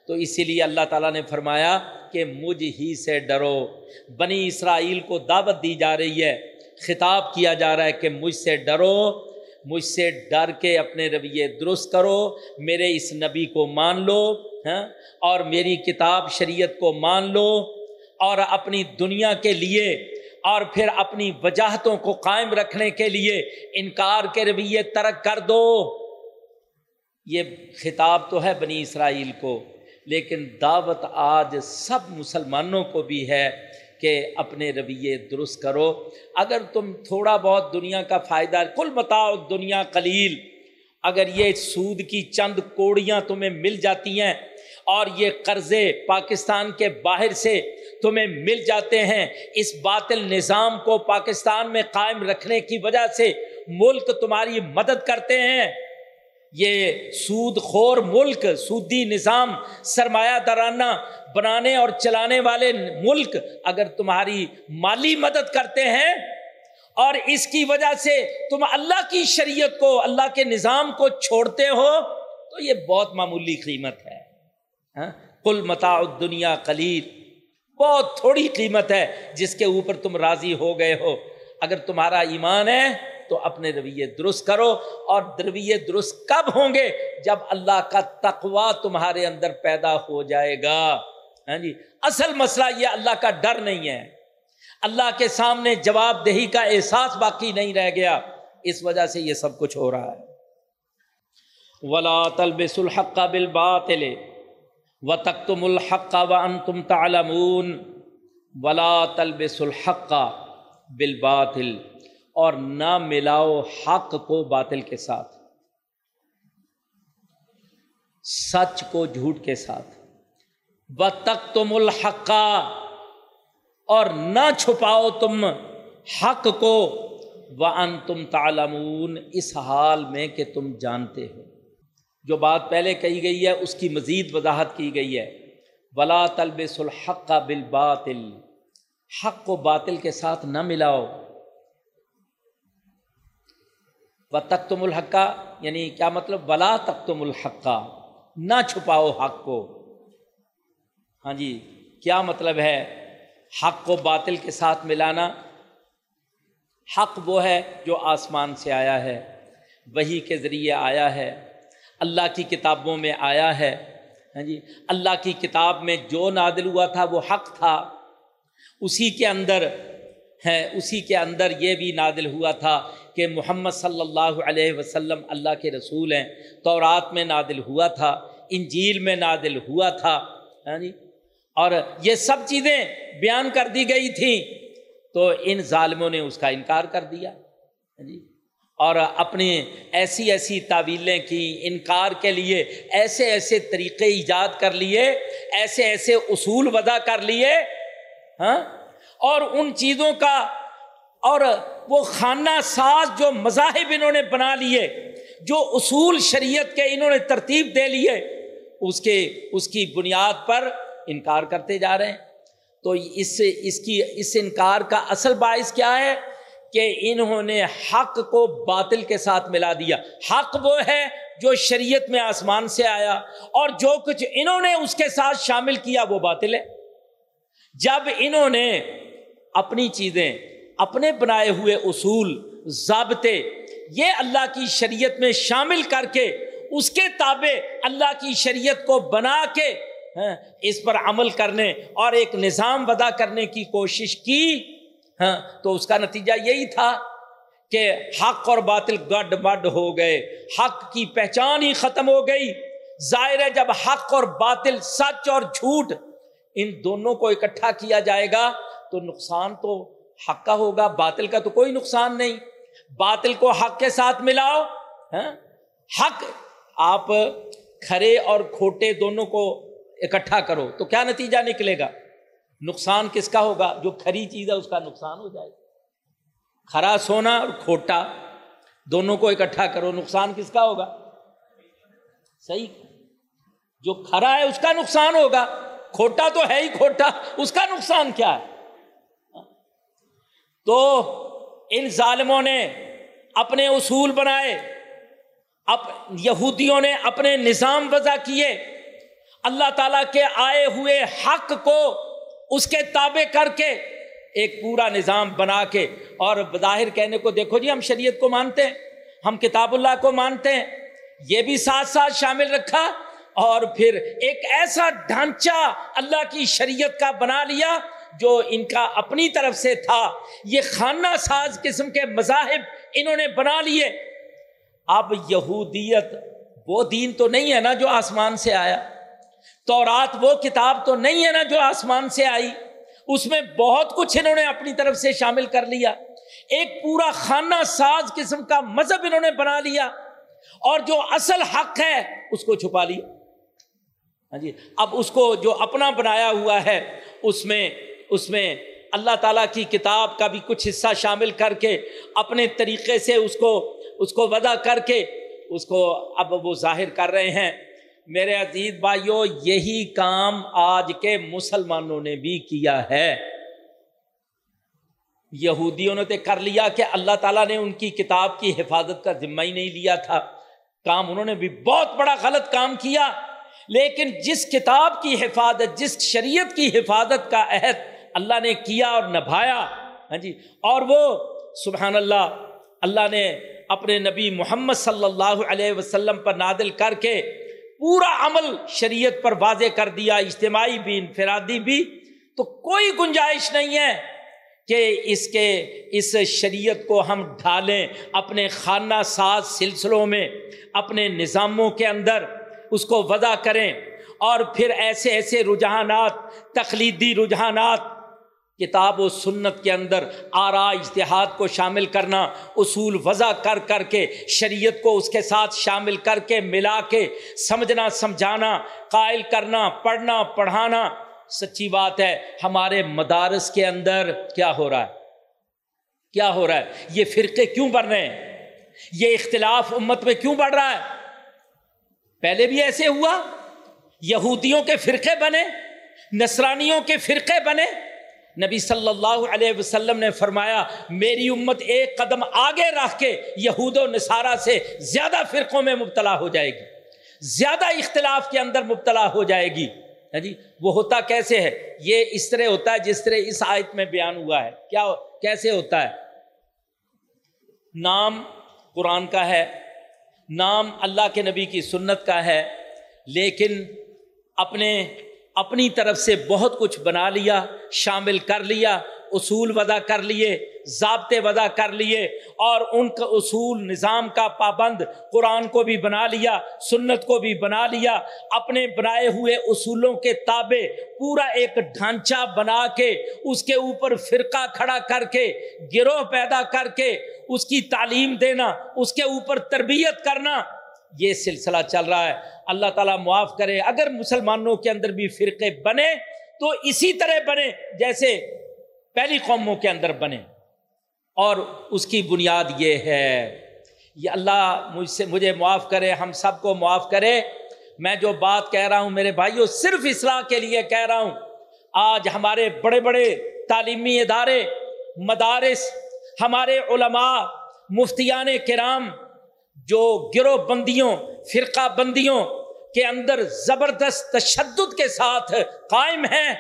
تو اسی لیے اللہ تعالیٰ نے فرمایا کہ مجھ ہی سے ڈرو۔ بنی اسرائیل کو دعوت دی جا رہی ہے، خطاب کیا جا رہا ہے کہ مجھ سے ڈرو، مجھ سے ڈر کے اپنے رویے درست کرو، میرے اس نبی کو مان لو ہاں اور میری کتاب شریعت کو مان لو، اور اپنی دنیا کے لیے اور پھر اپنی وجاہتوں کو قائم رکھنے کے لیے انکار کے رویے ترک کر دو۔ یہ خطاب تو ہے بنی اسرائیل کو، لیکن دعوت آج سب مسلمانوں کو بھی ہے کہ اپنے رویے درست کرو۔ اگر تم تھوڑا بہت دنیا کا فائدہ کل بتاؤ دنیا قلیل، اگر یہ سود کی چند کوڑیاں تمہیں مل جاتی ہیں اور یہ قرضے پاکستان کے باہر سے تمہیں مل جاتے ہیں۔ اس باطل نظام کو پاکستان میں قائم رکھنے کی وجہ سے ملک تمہاری مدد کرتے ہیں۔ یہ سود خور ملک، سودی نظام، سرمایہ درانہ بنانے اور چلانے والے ملک اگر تمہاری مالی مدد کرتے ہیں اور اس کی وجہ سے تم اللہ کی شریعت کو، اللہ کے نظام کو چھوڑتے ہو، تو یہ بہت معمولی قیمت ہے۔ ہاں؟ کل متا دنیا کلید بہت تھوڑی قیمت ہے جس کے اوپر تم راضی ہو گئے ہو۔ اگر تمہارا ایمان ہے تو اپنے رویے درست کرو اور رویے درست کب ہوں گے؟ جب اللہ کا تقوا تمہارے اندر پیدا ہو جائے گا۔ ہاں جی اصل مسئلہ یہ اللہ کا ڈر نہیں ہے۔ اللہ کے سامنے جواب دہی کا احساس باقی نہیں رہ گیا۔ اس وجہ سے یہ سب کچھ ہو رہا ہے۔ ولا تلبس الحق بل و تختم الحق و ان تم تالمون ولا تلبس الحق بل باطل اور نہ ملاؤ حق کو باطل کے ساتھ۔ سچ کو جھوٹ کے ساتھ۔ و تک تم اور نہ چھپاؤ تم حق کو۔ و ان تم تالمون اس حال میں کہ تم جانتے ہو۔ جو بات پہلے کہی گئی ہے، اس کی مزید وضاحت کی گئی ہے۔ ولا طلب الحق کا باطل حق کو باطل کے ساتھ نہ ملاؤ۔ و تک تم الحقہ یعنی کیا مطلب؟ ولا تک تم الحقہ نہ چھپاؤ حق کو۔ ہاں جی کیا مطلب ہے؟ حق کو باطل کے ساتھ ملانا۔ حق وہ ہے جو آسمان سے آیا ہے، وہی کے ذریعے آیا ہے۔ اللہ کی کتابوں میں آیا ہے۔ ہاں جی اللہ کی کتاب میں جو نادل ہوا تھا وہ حق تھا۔ اسی کے اندر ہے اسی کے اندر یہ بھی نادل ہوا تھا کہ محمد صلی اللہ علیہ وسلم اللہ کے رسول ہیں۔ تورات میں نادل ہوا تھا، انجیل میں نادل ہوا تھا۔ ہاں جی اور یہ سب چیزیں بیان کر دی گئی تھیں۔ تو ان ظالموں نے اس کا انکار کر دیا۔ ہاں جی اور اپنی ایسی ایسی تعویلیں کی، انکار کے لیے ایسے ایسے طریقے ایجاد کر لیے، ایسے ایسے اصول وضع کر لیے ہاں؟ اور ان چیزوں کا، اور وہ خانہ ساز جو مذاہب انہوں نے بنا لیے، جو اصول شریعت کے انہوں نے ترتیب دے لیے، اس کے، اس کی بنیاد پر انکار کرتے جا رہے ہیں۔ تو اس سے اس کی، اس انکار کا اصل باعث کیا ہے؟ کہ انہوں نے حق کو باطل کے ساتھ ملا دیا۔ حق وہ ہے جو شریعت میں آسمان سے آیا اور جو کچھ انہوں نے اس کے ساتھ شامل کیا وہ باطل ہے۔ جب انہوں نے اپنی چیزیں، اپنے بنائے ہوئے اصول، ضابطے یہ اللہ کی شریعت میں شامل کر کے اس کے تابع اللہ کی شریعت کو بنا کے ہاں، اس پر عمل کرنے اور ایک نظام ودا کرنے کی کوشش کی ہاں تو اس کا نتیجہ یہی تھا کہ حق اور باطل گڈ بڈ ہو گئے، حق کی پہچان ہی ختم ہو گئی۔ ظاہر ہے جب حق اور باطل سچ اور جھوٹ ان دونوں کو اکٹھا کیا جائے گا، تو نقصان تو حق کا ہوگا، باطل کا تو کوئی نقصان نہیں۔ باطل کو حق کے ساتھ ملاؤ ہاں؟ حق آپ کھڑے اور کھوٹے دونوں کو اکٹھا کرو، تو کیا نتیجہ نکلے گا؟ نقصان کس کا ہوگا؟ جو کھری چیز ہے اس کا نقصان ہو جائے گا۔ کھرا سونا اور کھوٹا، دونوں کو اکٹھا کرو، نقصان کس کا ہوگا؟ صحیح۔ جو کھرا ہے اس کا نقصان ہوگا، کھوٹا تو ہے ہی کھوٹا، اس کا نقصان کیا ہے؟ تو ان ظالموں نے اپنے اصول بنائے اب یہودیوں نے اپنے نظام وضع کیے۔ اللہ تعالیٰ کے آئے ہوئے حق کو اس کے تابع کر کے ایک پورا نظام بنا کے اور بظاہر کہنے کو دیکھو جی ہم شریعت کو مانتے ہیں، ہم کتاب اللہ کو مانتے ہیں، یہ بھی ساتھ ساتھ شامل رکھا اور پھر ایک ایسا ڈھانچہ اللہ کی شریعت کا بنا لیا جو ان کا اپنی طرف سے تھا۔ یہ خانہ ساز قسم کے مذاہب انہوں نے بنا لیے۔ اب یہودیت وہ دین تو نہیں ہے نا جو آسمان سے آیا۔ تو رات وہ کتاب تو نہیں ہے نا جو آسمان سے آئی۔ اس میں بہت کچھ انہوں نے اپنی طرف سے شامل کر لیا۔ ایک پورا خانہ ساز قسم کا مذہب انہوں نے بنا لیا اور جو اصل حق ہے اس کو چھپا لیا۔ ہاں جی اب اس کو جو اپنا بنایا ہوا ہے، اس میں اس میں اللہ تعالیٰ کی کتاب کا بھی کچھ حصہ شامل کر کے اپنے طریقے سے اس کو اس کو ودا کر کے اس کو اب وہ ظاہر کر رہے ہیں۔ میرے عزیز بھائیوں یہی کام آج کے مسلمانوں نے بھی کیا ہے۔ یہودیوں نے تو کر لیا کہ اللہ تعالیٰ نے ان کی کتاب کی حفاظت کا ذمہ ہی نہیں لیا تھا۔ کام انہوں نے بھی بہت بڑا غلط کام کیا۔ لیکن جس کتاب کی حفاظت، جس شریعت کی حفاظت کا عہد اللہ نے کیا اور نبھایا ہاں جی اور وہ سبحان اللہ اللہ نے اپنے نبی محمد صلی اللہ علیہ وسلم پر نادل کر کے پورا عمل شریعت پر واضح کر دیا، اجتماعی بھی، انفرادی بھی۔ تو کوئی گنجائش نہیں ہے کہ اس کے، اس شریعت کو ہم ڈھالیں اپنے خانہ ساز سلسلوں میں، اپنے نظاموں کے اندر اس کو وضع کریں۔ اور پھر ایسے ایسے رجحانات تخلیدی رجحانات کتاب و سنت کے اندر آرا اشتہاد کو شامل کرنا، اصول وضع کر کر کے، شریعت کو اس کے ساتھ شامل کر کے، ملا کے، سمجھنا، سمجھانا، قائل کرنا، پڑھنا، پڑھانا۔ سچی بات ہے، ہمارے مدارس کے اندر کیا ہو رہا ہے؟ کیا ہو رہا ہے؟ یہ فرقے کیوں بڑھ رہے ہیں؟ یہ اختلاف امت میں کیوں بڑھ رہا ہے؟ پہلے بھی ایسے ہوا، یہودیوں کے فرقے بنے، نصرانیوں کے فرقے بنے نبی صلی اللہ علیہ وسلم نے فرمایا، میری امت ایک قدم آگے رکھ کے یہود و نصارہ سے زیادہ فرقوں میں مبتلا ہو جائے گی۔ زیادہ اختلاف کے اندر مبتلا ہو جائے گی۔ ہاں جی وہ ہوتا کیسے ہے؟ یہ اس طرح ہوتا ہے جس طرح اس آیت میں بیان ہوا ہے۔ کیا کیسے ہوتا ہے؟ نام قرآن کا ہے، نام اللہ کے نبی کی سنت کا ہے، لیکن اپنے اپنی طرف سے بہت کچھ بنا لیا، شامل کر لیا، اصول وضع کر لیے، ضابطے وضع کر لیے، اور ان کا اصول، نظام کا پابند قرآن کو بھی بنا لیا، سنت کو بھی بنا لیا، اپنے بنائے ہوئے اصولوں کے تابع پورا ایک ڈھانچہ بنا کے، اس کے اوپر فرقہ کھڑا کر کے، گروہ پیدا کر کے، اس کی تعلیم دینا، اس کے اوپر تربیت کرنا یہ سلسلہ چل رہا ہے۔ اللہ تعالیٰ معاف کرے۔ اگر مسلمانوں کے اندر بھی فرقے بنے، تو اسی طرح بنے جیسے پہلی قوموں کے اندر بنے۔ اور اس کی بنیاد یہ ہے یہ اللہ مجھ سے، مجھے معاف کرے، ہم سب کو معاف کرے۔ میں جو بات کہہ رہا ہوں میرے بھائیوں صرف اصلاح کے لیے کہہ رہا ہوں۔ آج ہمارے بڑے بڑے تعلیمی ادارے، مدارس، ہمارے علماء، مفتیان کرام جو گروہ بندیوں فرقہ بندیوں کے اندر زبردست تشدد کے ساتھ قائم ہیں،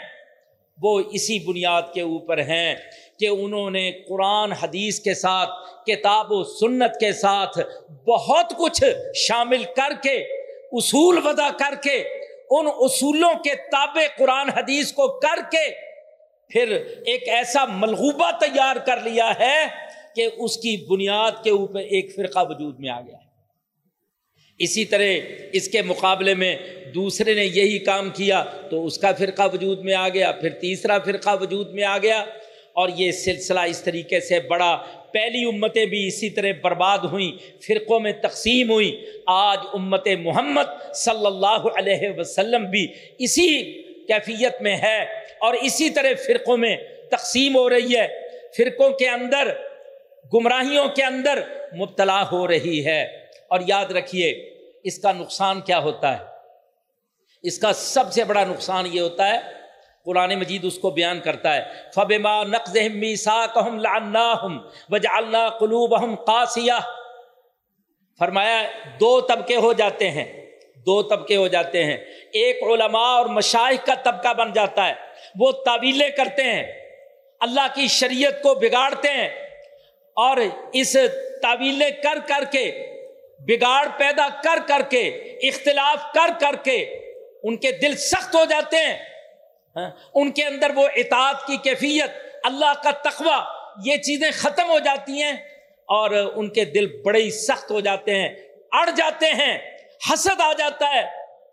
وہ اسی بنیاد کے اوپر ہیں کہ انہوں نے قرآن، حدیث کے ساتھ، کتاب و سنت کے ساتھ بہت کچھ شامل کر کے، اصول وضع کر کے، ان اصولوں کے تابع قرآن، حدیث کو کر کے پھر ایک ایسا ملغوبہ تیار کر لیا ہے کہ اس کی بنیاد کے اوپر ایک فرقہ وجود میں آ گیا ہے۔ اسی طرح اس کے مقابلے میں دوسرے نے یہی کام کیا تو اس کا فرقہ وجود میں آ گیا، پھر تیسرا فرقہ وجود میں آ گیا۔ اور یہ سلسلہ اس طریقے سے بڑا، پہلی امتیں بھی اسی طرح برباد ہوئیں، فرقوں میں تقسیم ہوئیں۔ آج امت محمد صلی اللہ علیہ وسلم بھی اسی کیفیت میں ہے اور اسی طرح فرقوں میں تقسیم ہو رہی ہے۔ فرقوں کے اندر گمراہیوں کے اندر مبتلا ہو رہی ہے۔ اور یاد رکھیے، اس کا نقصان کیا ہوتا ہے؟ اس کا سب سے بڑا نقصان یہ ہوتا ہے، قرآن مجید اس کو بیان کرتا ہے۔ فب فبما قلوب قاسیہ فرمایا، دو طبقے ہو جاتے ہیں۔ دو طبقے ہو جاتے ہیں۔ ایک علماء اور مشائق کا طبقہ بن جاتا ہے۔ وہ تعویلیں کرتے ہیں۔ اللہ کی شریعت کو بگاڑتے ہیں۔ اور اس تعویلیں کر کر کے، بگاڑ پیدا کر کر کے، اختلاف کر کر کے ان کے دل سخت ہو جاتے ہیں۔ ہاں، ان کے اندر وہ اطاعت کی کیفیت، اللہ کا تقوی، یہ چیزیں ختم ہو جاتی ہیں اور ان کے دل بڑے ہی سخت ہو جاتے ہیں۔ اڑ جاتے ہیں، حسد آ جاتا ہے،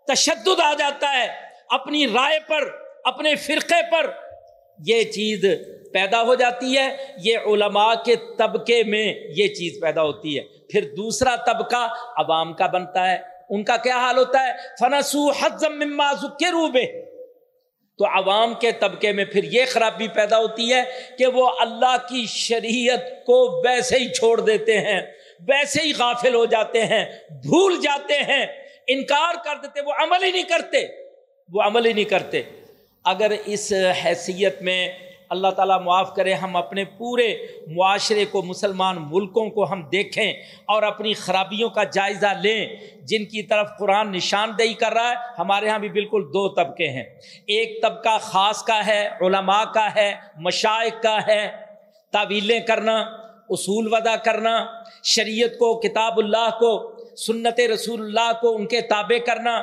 تشدد آ جاتا ہے۔ اپنی رائے پر، اپنے فرقے پر یہ چیز پیدا ہو جاتی ہے، یہ علماء کے طبقے میں یہ چیز پیدا ہوتی ہے۔ پھر دوسرا طبقہ عوام کا بنتا ہے۔ ان کا کیا حال ہوتا ہے؟ فنسو حزم کے روبے تو عوام کے طبقے میں پھر یہ خرابی پیدا ہوتی ہے کہ وہ اللہ کی شریعت کو ویسے ہی چھوڑ دیتے ہیں، ویسے ہی غافل ہو جاتے ہیں، بھول جاتے ہیں۔ انکار کر دیتے، وہ عمل ہی نہیں کرتے۔ وہ عمل ہی نہیں کرتے۔ اگر اس حیثیت میں اللہ تعالیٰ معاف کرے، ہم اپنے پورے معاشرے کو، مسلمان ملکوں کو ہم دیکھیں اور اپنی خرابیوں کا جائزہ لیں، جن کی طرف قرآن نشاندہی کر رہا ہے، ہمارے ہاں بھی بالکل دو طبقے ہیں۔ ایک طبقہ خاص کا ہے، علماء کا ہے، مشائق کا ہے، تعویلیں کرنا، اصول وضع کرنا، شریعت کو، کتاب اللہ کو، سنت رسول اللہ کو، ان کے تابع کرنا۔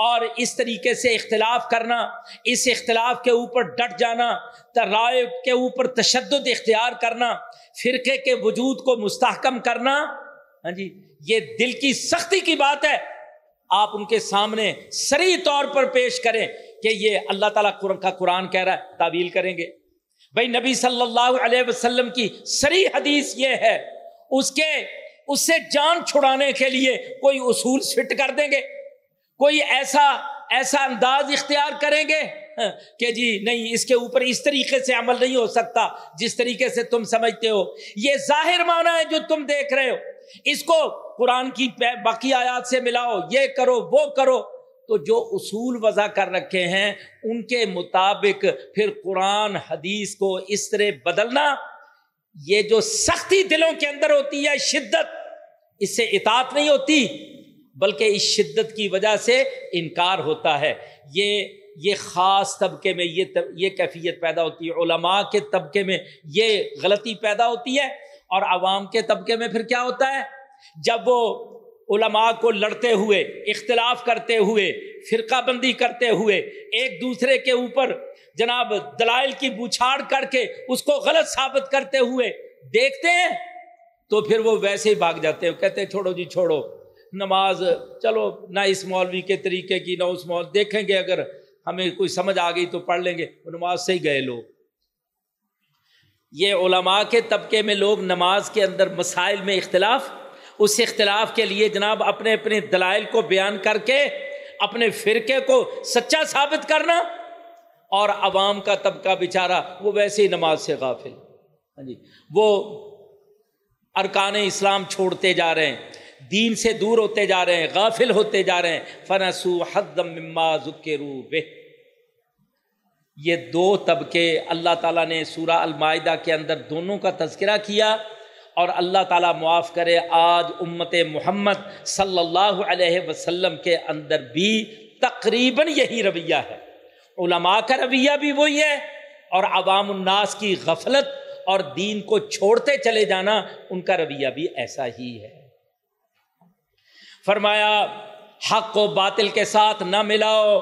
اور اس طریقے سے اختلاف کرنا، اس اختلاف کے اوپر ڈٹ جانا رائے کے اوپر تشدد اختیار کرنا، فرقے کے وجود کو مستحکم کرنا ہاں جی یہ دل کی سختی کی بات ہے۔ آپ ان کے سامنے سری طور پر پیش کریں کہ یہ اللہ تعالیٰ کا قرآن کہہ رہا ہے، تعویل کریں گے۔ بھائی، نبی صلی اللہ علیہ وسلم کی سری حدیث یہ ہے، اس کے، اس سے جان چھڑانے کے لیے کوئی اصول فٹ کر دیں گے۔ کوئی ایسا ایسا انداز اختیار کریں گے؟ ہاں، کہ جی نہیں، اس کے اوپر اس طریقے سے عمل نہیں ہو سکتا، جس طریقے سے تم سمجھتے ہو۔ یہ ظاہر معنی ہے جو تم دیکھ رہے ہو۔ اس کو قرآن کی باقی آیات سے ملاؤ، یہ کرو، وہ کرو۔ تو جو اصول وضع کر رکھے ہیں، ان کے مطابق پھر قرآن، حدیث کو اس طرح بدلنا، یہ جو سختی دلوں کے اندر ہوتی ہے، شدت، اس سے اطاعت نہیں ہوتی۔ بلکہ اس شدت کی وجہ سے انکار ہوتا ہے۔ یہ یہ خاص طبقے میں یہ یہ کیفیت پیدا ہوتی ہے۔ علماء کے طبقے میں یہ غلطی پیدا ہوتی ہے۔ اور عوام کے طبقے میں پھر کیا ہوتا ہے؟ جب وہ علماء کو لڑتے ہوئے، اختلاف کرتے ہوئے، فرقہ بندی کرتے ہوئے ایک دوسرے کے اوپر جناب دلائل کی بوچھاڑ کر کے اس کو غلط ثابت کرتے ہوئے دیکھتے ہیں، تو پھر وہ ویسے ہی بھاگ جاتے ہیں۔ کہتے ہیں، چھوڑو جی چھوڑو۔ نماز، چلو، نہ اس مولوی کے طریقے کی، نہ اس مول، دیکھیں گے اگر ہمیں کوئی سمجھ آ گئی تو پڑھ لیں گے۔ وہ نماز سے ہی گئے لوگ۔ یہ علماء کے طبقے میں لوگ نماز کے اندر مسائل میں اختلاف، اس اختلاف کے لیے جناب اپنے اپنے دلائل کو بیان کر کے، اپنے فرقے کو سچا ثابت کرنا اور عوام کا طبقہ بیچارہ، وہ ویسے ہی نماز سے غافل۔ ہاں جی وہ ارکان اسلام چھوڑتے جا رہے ہیں۔ دین سے دور ہوتے جا رہے ہیں، غافل ہوتے جا رہے ہیں۔ فنسو حدم مما ذکرو بے یہ دو طبقے اللہ تعالیٰ نے سورہ المائدہ کے اندر دونوں کا تذکرہ کیا اور اللہ تعالیٰ معاف کرے، آج امت محمد صلی اللہ علیہ وسلم کے اندر بھی تقریباً یہی رویہ ہے۔ علماء کا رویہ بھی وہی ہے اور عوام الناس کی غفلت اور دین کو چھوڑتے چلے جانا، ان کا رویہ بھی ایسا ہی ہے۔ فرمایا، حق کو باطل کے ساتھ نہ ملاؤ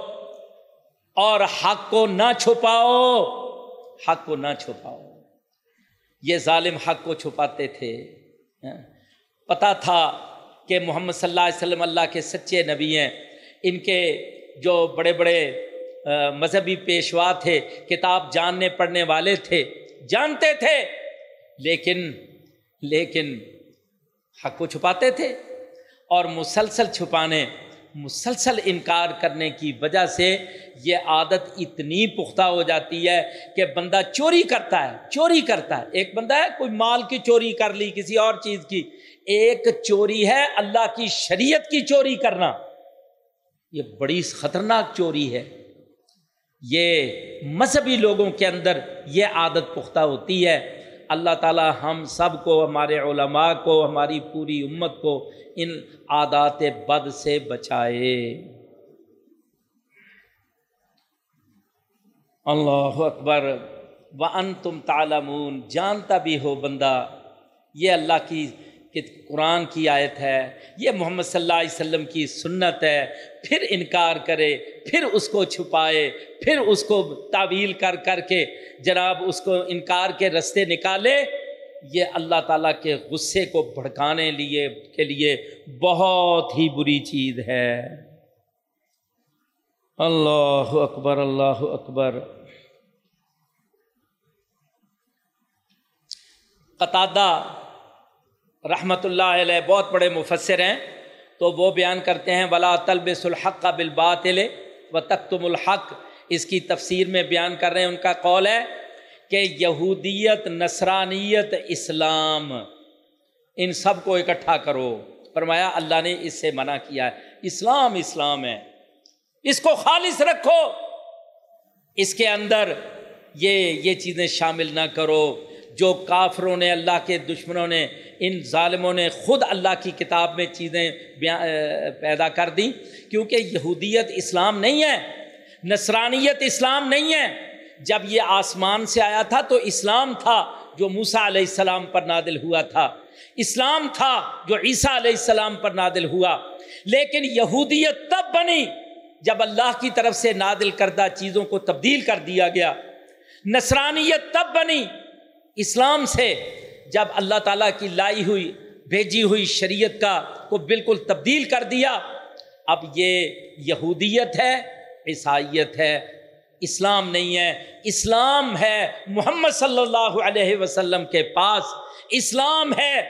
اور حق کو نہ چھپاؤ، حق کو نہ چھپاؤ۔ یہ ظالم حق کو چھپاتے تھے۔ ہاں؟ پتا تھا کہ محمد صلی اللہ علیہ وسلم اللہ کے سچے نبی ہیں۔ ان کے جو بڑے بڑے مذہبی پیشوا تھے، کتاب جاننے پڑھنے والے تھے، جانتے تھے، لیکن لیکن حق کو چھپاتے تھے۔ اور مسلسل چھپانے، مسلسل انکار کرنے کی وجہ سے یہ عادت اتنی پختہ ہو جاتی ہے کہ بندہ چوری کرتا ہے، چوری کرتا ہے۔ ایک بندہ ہے، کوئی مال کی چوری کر لی، کسی اور چیز کی۔ ایک چوری ہے اللہ کی شریعت کی چوری کرنا۔ یہ بڑی خطرناک چوری ہے۔ یہ مذہبی لوگوں کے اندر یہ عادت پختہ ہوتی ہے۔ اللہ تعالیٰ ہم سب کو، ہمارے علماء کو، ہماری پوری امت کو ان عادات بد سے بچائے۔ اللہ اکبر۔ و ان تم تالمون جانتا بھی ہو بندہ، یہ اللہ کی قرآن کی آیت ہے، یہ محمد صلی اللہ علیہ وسلم کی سنت ہے، پھر انکار کرے، پھر اس کو چھپائے، پھر اس کو تعویل کر کر کے جناب اس کو انکار کے رستے نکالے۔ یہ اللہ تعالیٰ کے غصے کو بھڑکانے لیے، کے لیے بہت ہی بری چیز ہے۔ اللہ اکبر اللہ اکبر۔ قطادہ رحمۃ اللہ علیہ بہت بڑے مفسر ہیں، تو وہ بیان کرتے ہیں، ولا طلب الحق کا بالباطل و تختم الحق۔ اس کی تفسیر میں بیان کر رہے ہیں، ان کا قول ہے کہ یہودیت، نصرانیت، اسلام، ان سب کو اکٹھا کرو۔ فرمایا، اللہ نے اس سے منع کیا ہے۔ اسلام اسلام ہے۔ اس کو خالص رکھو۔ اس کے اندر یہ یہ چیزیں شامل نہ کرو۔ جو کافروں نے، اللہ کے دشمنوں نے ان ظالموں نے خود اللہ کی کتاب میں چیزیں پیدا کر دیں۔ کیونکہ یہودیت اسلام نہیں ہے، نصرانیت اسلام نہیں ہے۔ جب یہ آسمان سے آیا تھا تو اسلام تھا جو موسا علیہ السلام پر نادل ہوا تھا۔ اسلام تھا جو عیسیٰ علیہ السلام پر نادل ہوا۔ لیکن یہودیت تب بنی جب اللہ کی طرف سے نادل کردہ چیزوں کو تبدیل کر دیا گیا۔ نصرانیت تب بنی اسلام سے۔ جب اللہ تعالیٰ کی لائی ہوئی، بھیجی ہوئی شریعت کا کو بالکل تبدیل کر دیا، اب یہ یہودیت ہے، عیسائیت ہے، اسلام نہیں ہے۔ اسلام ہے محمد صلی اللہ علیہ وسلم کے پاس۔ اسلام ہے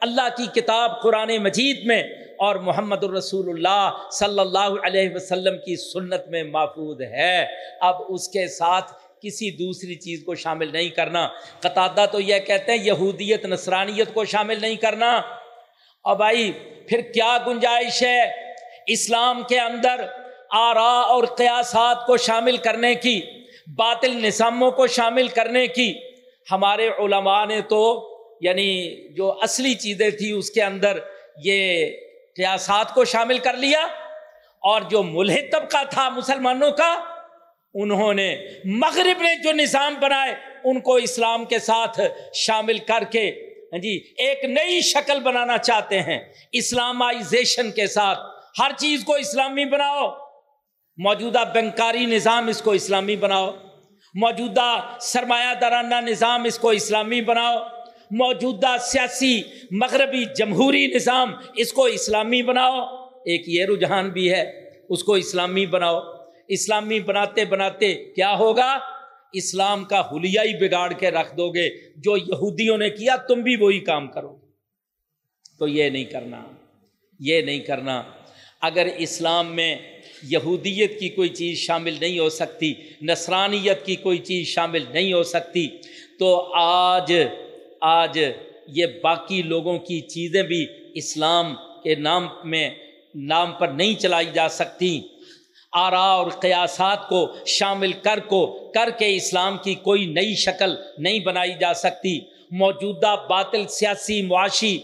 اللہ کی کتاب قرآن مجید میں اور محمد الرسول اللہ صلی اللہ علیہ وسلم کی سنت میں محفوظ ہے۔ اب اس کے ساتھ کسی دوسری چیز کو شامل نہیں کرنا۔ قطادہ تو یہ کہتے ہیں یہودیت، نصرانیت کو شامل نہیں کرنا۔ اور بھائی، پھر کیا گنجائش ہے؟ اسلام کے اندر آرا اور قیاسات کو شامل کرنے کی، باطل نظاموں کو شامل کرنے کی۔ ہمارے علماء نے تو یعنی جو اصلی چیزیں تھیں، اس کے اندر یہ قیاسات کو شامل کر لیا۔ اور جو ملح طبقہ تھا مسلمانوں کا انہوں نے مغرب نے جو نظام بنائے، ان کو اسلام کے ساتھ شامل کر کے ہاں جی ایک نئی شکل بنانا چاہتے ہیں، اسلامائزیشن کے ساتھ۔ ہر چیز کو اسلامی بناؤ۔ موجودہ بینکاری نظام اس کو اسلامی بناؤ۔ موجودہ سرمایہ دارانہ نظام اس کو اسلامی بناؤ۔ موجودہ سیاسی مغربی جمہوری نظام اس کو اسلامی بناؤ۔ ایک یہ رجحان بھی ہے، اس کو اسلامی بناؤ۔ اسلامی بناتے بناتے کیا ہوگا؟ اسلام کا حلیہ ہی بگاڑ کے رکھ دو گے۔ جو یہودیوں نے کیا، تم بھی وہی کام کرو تو یہ نہیں کرنا۔ یہ نہیں کرنا۔ اگر اسلام میں یہودیت کی کوئی چیز شامل نہیں ہو سکتی، نصرانیت کی کوئی چیز شامل نہیں ہو سکتی، تو آج آج یہ باقی لوگوں کی چیزیں بھی اسلام کے نام میں، نام پر نہیں چلائی جا سکتی آرا اور قیاسات کو شامل کر کو، کر کے اسلام کی کوئی نئی شکل نہیں بنائی جا سکتی۔ موجودہ باطل، سیاسی، معاشی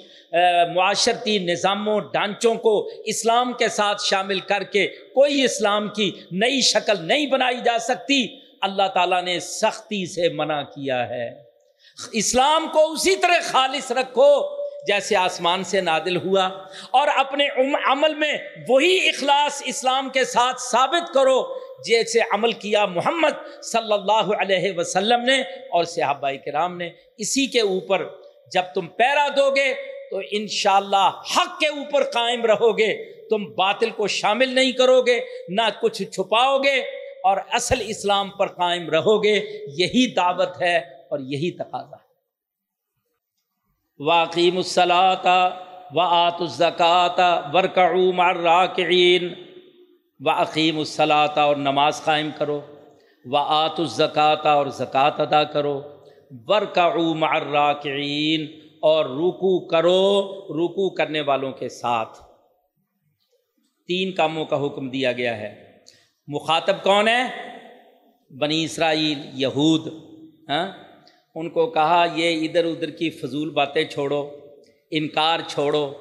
معاشرتی نظاموں، ڈھانچوں کو اسلام کے ساتھ شامل کر کے کوئی اسلام کی نئی شکل نہیں بنائی جا سکتی۔ اللہ تعالیٰ نے سختی سے منع کیا ہے۔ اسلام کو اسی طرح خالص رکھو۔ جیسے آسمان سے نادل ہوا اور اپنے عمل میں وہی اخلاص اسلام کے ساتھ ثابت کرو جیسے عمل کیا محمد صلی اللہ علیہ وسلم نے اور صحابہ کرام نے۔ اسی کے اوپر جب تم پیرا دو گے تو انشاءاللہ حق کے اوپر قائم رہو گے۔ تم باطل کو شامل نہیں کرو گے، نہ کچھ چھپاؤ گے اور اصل اسلام پر قائم رہو گے۔ یہی دعوت ہے اور یہی تقاضا۔ ہے واقیم الصلاۃ و آت الزکات ورکعوم الراکعین و عقیم الصلاۃ اور نماز قائم کرو و آت الزکات اور زکوٰۃ ادا کرو ورکعوم الراکعین اور رکو کرو رکو کرنے والوں کے ساتھ تین کاموں کا حکم دیا گیا ہے مخاطب کون ہے بنی اسرائیل، یہود ہاں؟ ان کو کہا، یہ ادھر ادھر کی فضول باتیں چھوڑو، انکار چھوڑو،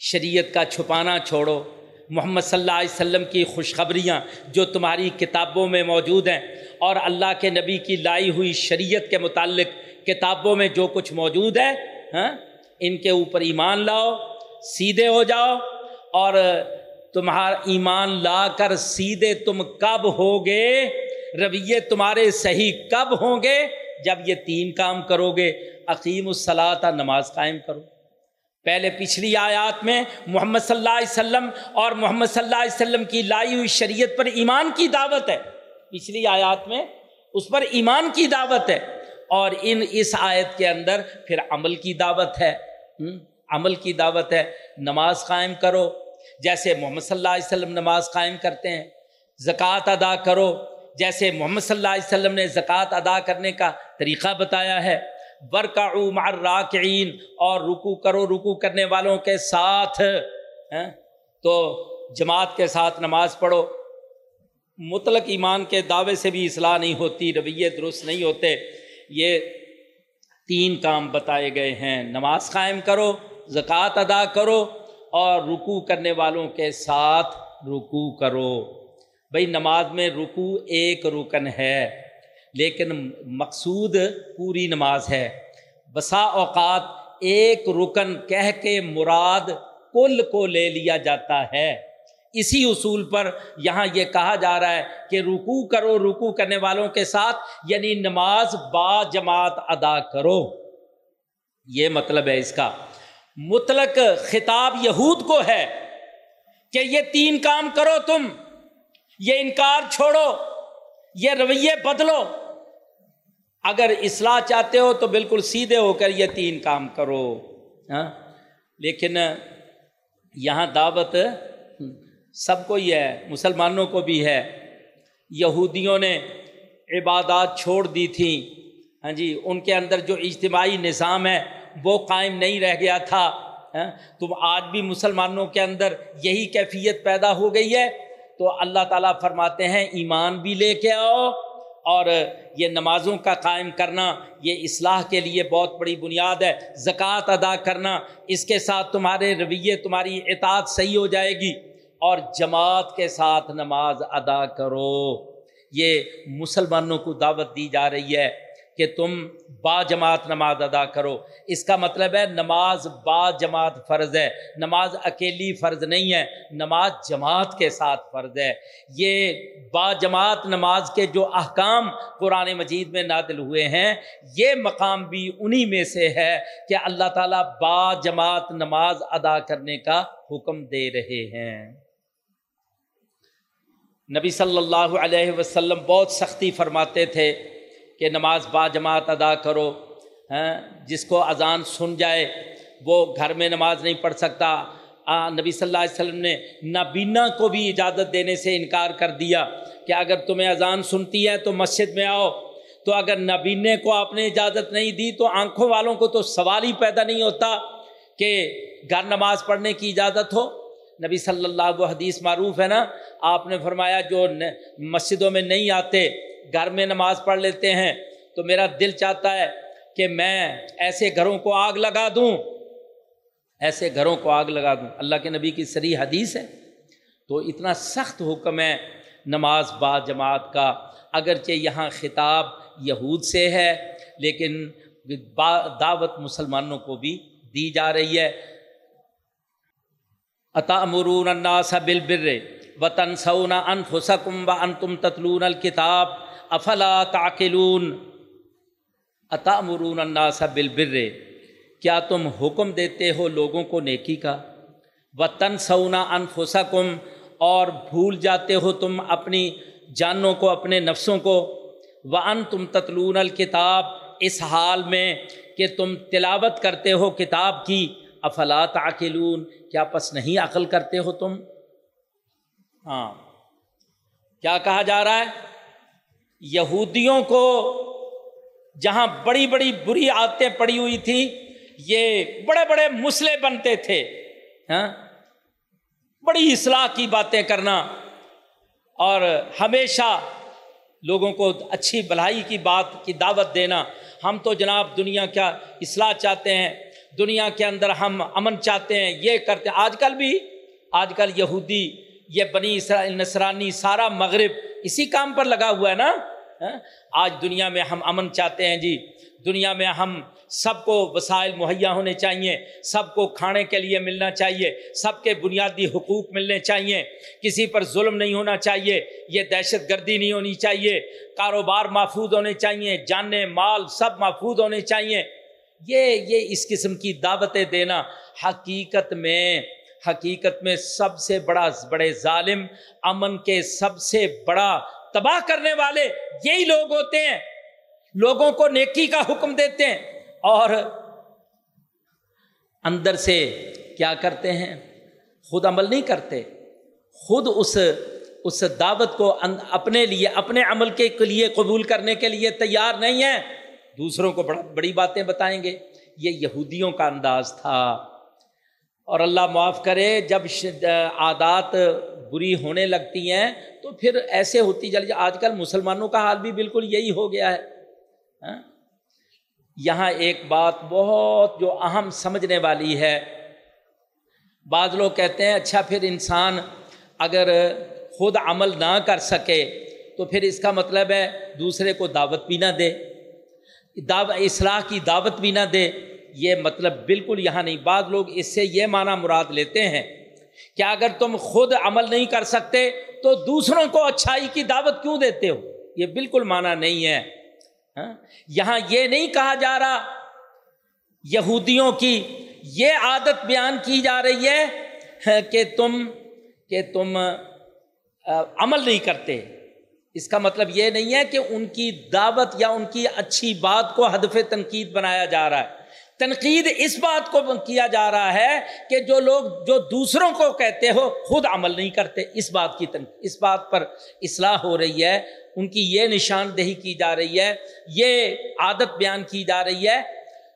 شریعت کا چھپانا چھوڑو۔ محمد صلی اللہ علیہ وسلم کی خوشخبریاں جو تمہاری کتابوں میں موجود ہیں اور اللہ کے نبی کی لائی ہوئی شریعت کے متعلق کتابوں میں جو کچھ موجود ہے ہاں ان کے اوپر ایمان لاؤ، سیدھے ہو جاؤ اور تمہارا ایمان لا کر سیدھے تم کب ہوگے؟ رویے تمہارے صحیح کب ہوں گے؟ جب یہ تین کام کرو گے عقیم الصلاۃ، نماز قائم کرو۔ پہلے پچھلی آیات میں محمد صلی اللہ علیہ وسلم اور محمد صلی اللہ علیہ وسلم کی لائی ہوئی شریعت پر ایمان کی دعوت ہے۔ پچھلی آیات میں اس پر ایمان کی دعوت ہے۔ اور ان اس آیت کے اندر پھر عمل کی دعوت ہے۔ عمل کی دعوت ہے۔ نماز قائم کرو۔ جیسے محمد صلی اللہ علیہ وسلم نماز قائم کرتے ہیں، زکوٰۃ ادا کرو۔ جیسے محمد صلی اللہ علیہ وسلم نے زکوٰۃ ادا کرنے کا طریقہ بتایا ہے۔ برکا راکعین اور رکو کرو رکو کرنے والوں کے ساتھ تو جماعت کے ساتھ نماز پڑھو۔ مطلق ایمان کے دعوے سے بھی اصلاح نہیں ہوتی، رویے درست نہیں ہوتے۔ یہ تین کام بتائے گئے ہیں۔ نماز قائم کرو، زکوٰۃ ادا کرو اور رکو کرنے والوں کے ساتھ رکو کرو۔ بھائی نماز میں رکو ایک رکن ہے، لیکن مقصود پوری نماز ہے۔ بسا اوقات ایک رکن کہہ کے مراد کل کو لے لیا جاتا ہے۔ اسی اصول پر یہاں یہ کہا جا رہا ہے کہ رکو کرو رکو کرنے والوں کے ساتھ یعنی نماز با جماعت ادا کرو۔ یہ مطلب ہے اس کا۔ مطلق خطاب یہود کو ہے کہ یہ تین کام کرو تم۔ یہ انکار چھوڑو، یہ رویے بدلو۔ اگر اصلاح چاہتے ہو تو بالکل سیدھے ہو کر یہ تین کام کرو۔ ہاں؟ لیکن یہاں دعوت سب کو ہی ہے، مسلمانوں کو بھی ہے۔ یہودیوں نے عبادات چھوڑ دی تھیں۔ ہاں جی ان کے اندر جو اجتماعی نظام ہے، وہ قائم نہیں رہ گیا تھا۔ ہاں؟ تو آج بھی مسلمانوں کے اندر یہی کیفیت پیدا ہو گئی ہے۔ تو اللہ تعالیٰ فرماتے ہیں، ایمان بھی لے کے آؤ اور یہ نمازوں کا قائم کرنا، یہ اصلاح کے لیے بہت بڑی بنیاد ہے، زکوٰۃ ادا کرنا، اس کے ساتھ تمہارے رویے، تمہاری اطاعت صحیح ہو جائے گی اور جماعت کے ساتھ نماز ادا کرو۔ یہ مسلمانوں کو دعوت دی جا رہی ہے۔ کہ تم با جماعت نماز ادا کرو۔ اس کا مطلب ہے نماز با جماعت فرض ہے، نماز اکیلی فرض نہیں ہے، نماز جماعت کے ساتھ فرض ہے۔ یہ با جماعت نماز کے جو احکام قرآن مجید میں نادل ہوئے ہیں، یہ مقام بھی انہی میں سے ہے کہ اللہ تعالیٰ با جماعت نماز ادا کرنے کا حکم دے رہے ہیں۔ نبی صلی اللہ علیہ وسلم بہت سختی فرماتے تھے۔ کہ نماز با جماعت ادا کرو ہاں، جس کو اذان سن جائے وہ گھر میں نماز نہیں پڑھ سکتا۔ آ, نبی صلی اللہ علیہ وسلم نے نابینا کو بھی اجازت دینے سے انکار کر دیا کہ اگر تمہیں اذان سنتی ہے تو مسجد میں آؤ۔ تو اگر نابینے کو آپ نے اجازت نہیں دی تو آنکھوں والوں کو تو سوال ہی پیدا نہیں ہوتا کہ گھر نماز پڑھنے کی اجازت ہو۔ نبی صلی اللہ کو حدیث معروف ہے نا آپ نے فرمایا جو مسجدوں میں نہیں آتے گھر میں نماز پڑھ لیتے ہیں تو میرا دل چاہتا ہے کہ میں ایسے گھروں کو آگ لگا دوں۔ ایسے گھروں کو آگ لگا دوں۔ اللہ کے نبی کی سری حدیث ہے۔ تو اتنا سخت حکم ہے نماز با جماعت کا۔ اگرچہ یہاں خطاب یہود سے ہے، لیکن دعوت مسلمانوں کو بھی دی جا رہی ہے۔ عطا مرون الناس بالبر وطن سونا انفسکم و انتم تتلون الکتاب افلا تاکلون عطا مرون الناس بالبر، کیا تم حکم دیتے ہو لوگوں کو نیکی کا؟ وطن سونا انفسکم اور بھول جاتے ہو تم اپنی جانوں کو، اپنے نفسوں کو۔ و ان تم تتلون الکتاب اس حال میں کہ تم تلاوت کرتے ہو کتاب کی۔ افلا تعقلون، کیا پس نہیں عقل کرتے ہو تم؟ ہاں۔ کیا کہا جا رہا ہے؟ یہودیوں کو جہاں بڑی بڑی بری عادتیں پڑی ہوئی تھیں، یہ بڑے بڑے مسلے بنتے تھے ہاں؟ بڑی اصلاح کی باتیں کرنا اور ہمیشہ لوگوں کو اچھی بھلائی کی بات، کی دعوت دینا۔ ہم تو جناب دنیا کا اصلاح چاہتے ہیں، دنیا کے اندر ہم امن چاہتے ہیں، یہ کرتے۔ ہیں آج کل بھی، آج کل یہودی، یہ بنی نسرانی سارا مغرب اسی کام پر لگا ہوا ہے نا؟ ہاں؟ آج دنیا میں ہم امن چاہتے ہیں جی۔ دنیا میں ہم سب کو وسائل مہیا ہونے چاہیے، سب کو کھانے کے لیے ملنا چاہیے، سب کے بنیادی حقوق ملنے چاہیے۔ کسی پر ظلم نہیں ہونا چاہیے، یہ دہشت گردی نہیں ہونی چاہیے۔ کاروبار محفوظ ہونے چاہیے جانے مال سب محفوظ ہونے چاہیے۔ یہ یہ اس قسم کی دعوتیں دینا حقیقت میں حقیقت میں سب سے بڑا بڑے ظالم، امن کے سب سے بڑا تباہ کرنے والے یہی لوگ ہوتے ہیں۔ لوگوں کو نیکی کا حکم دیتے ہیں۔ اور اندر سے کیا کرتے ہیں؟ خود عمل نہیں کرتے۔ خود اس اس دعوت کو اپنے لیے، اپنے عمل کے لیے قبول کرنے کے لیے تیار نہیں ہیں۔ دوسروں کو بڑا، بڑی باتیں بتائیں گے۔ یہ یہودیوں کا انداز تھا۔ اور اللہ معاف کرے، جب عادات بری ہونے لگتی ہیں، تو پھر ایسے ہوتی چلی آج کل مسلمانوں کا حال بھی بالکل یہی ہو گیا ہے۔ ہاں؟ یہاں ایک بات بہت جو اہم سمجھنے والی ہے۔ بعض لوگ کہتے ہیں اچھا پھر انسان اگر خود عمل نہ کر سکے، تو پھر اس کا مطلب ہے دوسرے کو دعوت بھی نہ دے۔ دعوت اصلاح کی دعوت بھی نہ دے۔ یہ مطلب بالکل یہاں نہیں، بعض لوگ اس سے یہ معنی مراد لیتے ہیں کہ اگر تم خود عمل نہیں کر سکتے تو دوسروں کو اچھائی کی دعوت کیوں دیتے ہو؟ یہ بالکل معنی نہیں ہے۔ ہاں؟ یہاں یہ نہیں کہا جا رہا، یہودیوں کی یہ عادت بیان کی جا رہی ہے کہ تم کہ تم عمل نہیں کرتے۔ اس کا مطلب یہ نہیں ہے کہ ان کی دعوت یا ان کی اچھی بات کو ہدف تنقید بنایا جا رہا ہے۔ تنقید اس بات کو کیا جا رہا ہے کہ جو لوگ جو دوسروں کو کہتے ہو خود عمل نہیں کرتے، اس بات کی تنقید اس بات پر اصلاح ہو رہی ہے، ان کی یہ نشاندہی کی جا رہی ہے، یہ عادت بیان کی جا رہی ہے۔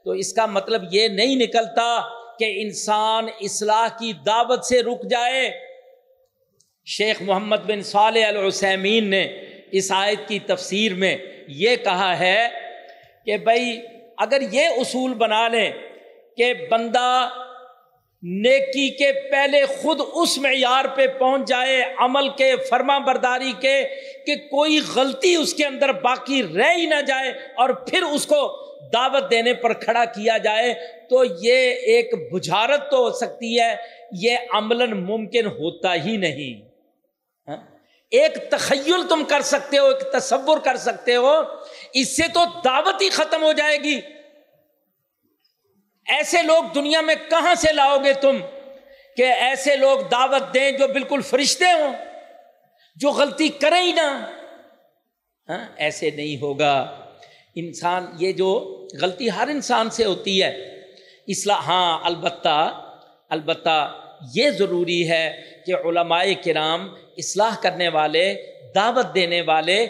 تو اس کا مطلب یہ نہیں نکلتا کہ انسان اصلاح کی دعوت سے رک جائے۔ شیخ محمد بن صالح العثیمین نے اس آیت کی تفسیر میں یہ کہا ہے کہ بھائی اگر یہ اصول بنا لیں کہ بندہ نیکی کے پہلے خود اس معیار پہ پہنچ جائے، عمل کے، فرما برداری کے، کہ کوئی غلطی اس کے اندر باقی رہ ہی نہ جائے اور پھر اس کو دعوت دینے پر کھڑا کیا جائے، تو یہ ایک بجھارت تو ہو سکتی ہے، یہ عملاً ممکن ہوتا ہی نہیں ہاں؟ ایک تخیل تم کر سکتے ہو، ایک تصور کر سکتے ہو، اس سے تو دعوت ہی ختم ہو جائے گی۔ ایسے لوگ دنیا میں کہاں سے لاؤ گے تم کہ ایسے لوگ دعوت دیں جو بالکل فرشتے ہوں، جو غلطی کریں ہی نہ؟ ہاں ایسے نہیں ہوگا۔ انسان، یہ جو غلطی ہر انسان سے ہوتی ہے، اصلاح ہاں البتہ البتہ یہ ضروری ہے کہ علماء کرام اصلاح کرنے والے، دعوت دینے والے،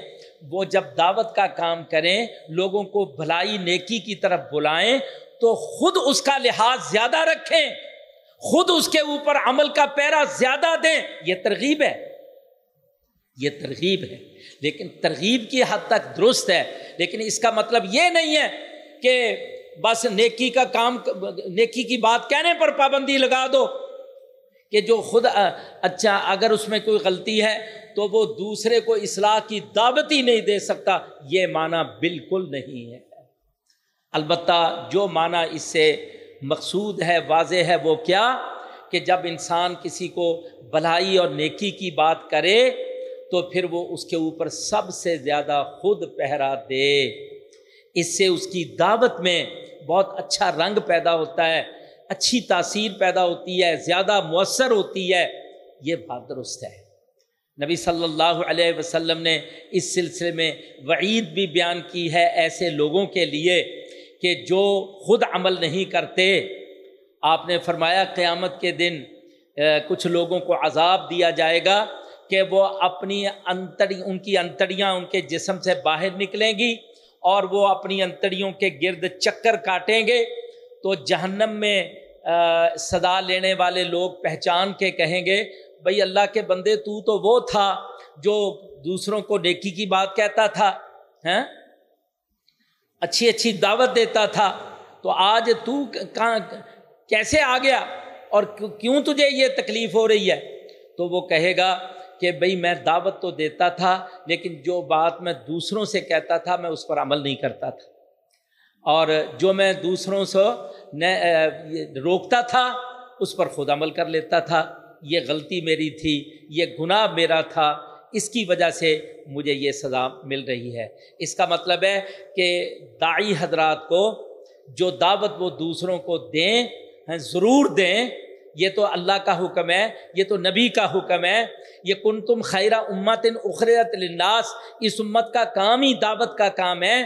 وہ جب دعوت کا کام کریں، لوگوں کو بھلائی نیکی کی طرف بلائیں، تو خود اس کا لحاظ زیادہ رکھیں، خود اس کے اوپر عمل کا پیرا زیادہ دیں۔ یہ ترغیب ہے۔ یہ ترغیب ہے۔ لیکن ترغیب کی حد تک درست ہے۔ لیکن اس کا مطلب یہ نہیں ہے کہ بس نیکی کا کام، نیکی کی بات کہنے پر پابندی لگا دو۔ کہ جو خود اچھا اگر اس میں کوئی غلطی ہے تو وہ دوسرے کو اصلاح کی دعوت ہی نہیں دے سکتا، یہ معنی بالکل نہیں ہے۔ البتہ جو معنی اس سے مقصود ہے، واضح ہے، وہ کیا؟ کہ جب انسان کسی کو بھلائی اور نیکی کی بات کرے تو پھر وہ اس کے اوپر سب سے زیادہ خود پہرا دے۔ اس سے اس کی دعوت میں بہت اچھا رنگ پیدا ہوتا ہے۔ اچھی تاثیر پیدا ہوتی ہے، زیادہ مؤثر ہوتی ہے، یہ بات درست ہے۔ نبی صلی اللہ علیہ وسلم نے اس سلسلے میں وعید بھی بیان کی ہے ایسے لوگوں کے لیے کہ جو خود عمل نہیں کرتے۔ آپ نے فرمایا، قیامت کے دن کچھ لوگوں کو عذاب دیا جائے گا کہ وہ اپنی انتڑی، ان کی انتڑیاں ان کے جسم سے باہر نکلیں گی اور وہ اپنی انتڑیوں کے گرد چکر کاٹیں گے۔ تو جہنم میں صدا لینے والے لوگ پہچان کے کہیں گے بھائی اللہ کے بندے تو تو وہ تھا جو دوسروں کو نیکی کی بات کہتا تھا ہیں اچھی اچھی دعوت دیتا تھا۔ تو آج تو کیسے آ گیا اور کیوں تجھے یہ تکلیف ہو رہی ہے؟ تو وہ کہے گا کہ بھائی میں دعوت تو دیتا تھا، لیکن جو بات میں دوسروں سے کہتا تھا، میں اس پر عمل نہیں کرتا تھا۔ اور جو میں دوسروں سے روکتا تھا، اس پر خود عمل کر لیتا تھا۔ یہ غلطی میری تھی، یہ گناہ میرا تھا، اس کی وجہ سے مجھے یہ سزا مل رہی ہے۔ اس کا مطلب ہے کہ دائی حضرات کو جو دعوت وہ دوسروں کو دیں ضرور دیں، یہ تو اللہ کا حکم ہے، یہ تو نبی کا حکم ہے۔ یہ کن تم خیرہ امت اخرت لناس اس امت کا کام ہی دعوت کا کام ہے۔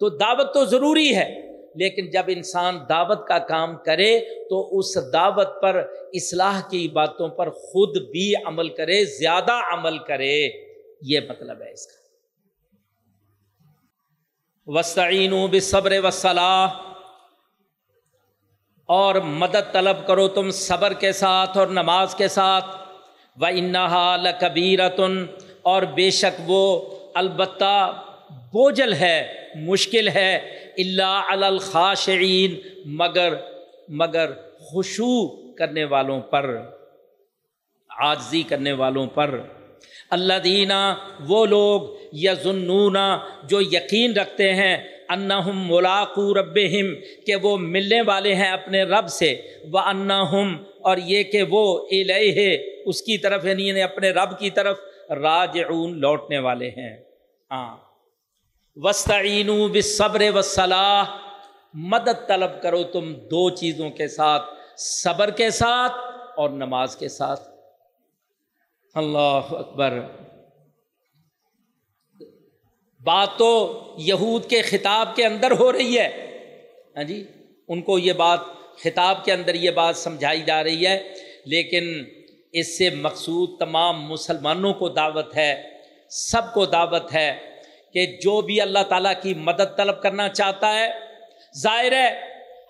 تو دعوت تو ضروری ہے۔ لیکن جب انسان دعوت کا کام کرے تو اس دعوت پر اصلاح کی باتوں پر خود بھی عمل کرے، زیادہ عمل کرے، یہ مطلب ہے اس کا۔ وسعین بصبر وصلاح اور مدد طلب کرو تم صبر کے ساتھ اور نماز کے ساتھ۔ و انہا لکبیرتن اور بے شک وہ البتہ بوجھل ہے، مشکل ہے اللہ الخاشعین، مگر مگر خوشو کرنے والوں پر، عاجزی کرنے والوں پر۔ اللہ دینا وہ لوگ یا جو یقین رکھتے ہیں، انہم ملاقو رب کہ وہ ملنے والے ہیں اپنے رب سے۔ وہ انہم اور یہ کہ وہ الہ اس کی طرف یعنی اپنے رب کی طرف راجعون، لوٹنے والے ہیں۔ ہاں۔ وسطین بصبر وصلاح مدد طلب کرو تم دو چیزوں کے ساتھ، صبر کے ساتھ اور نماز کے ساتھ۔ اللہ اکبر۔ بات تو یہود کے خطاب کے اندر ہو رہی ہے۔ ہاں جی ان کو یہ بات خطاب کے اندر یہ بات سمجھائی جا رہی ہے۔ لیکن اس سے مقصود تمام مسلمانوں کو دعوت ہے، سب کو دعوت ہے۔ کہ جو بھی اللہ تعالیٰ کی مدد طلب کرنا چاہتا ہے، ظاہر ہے،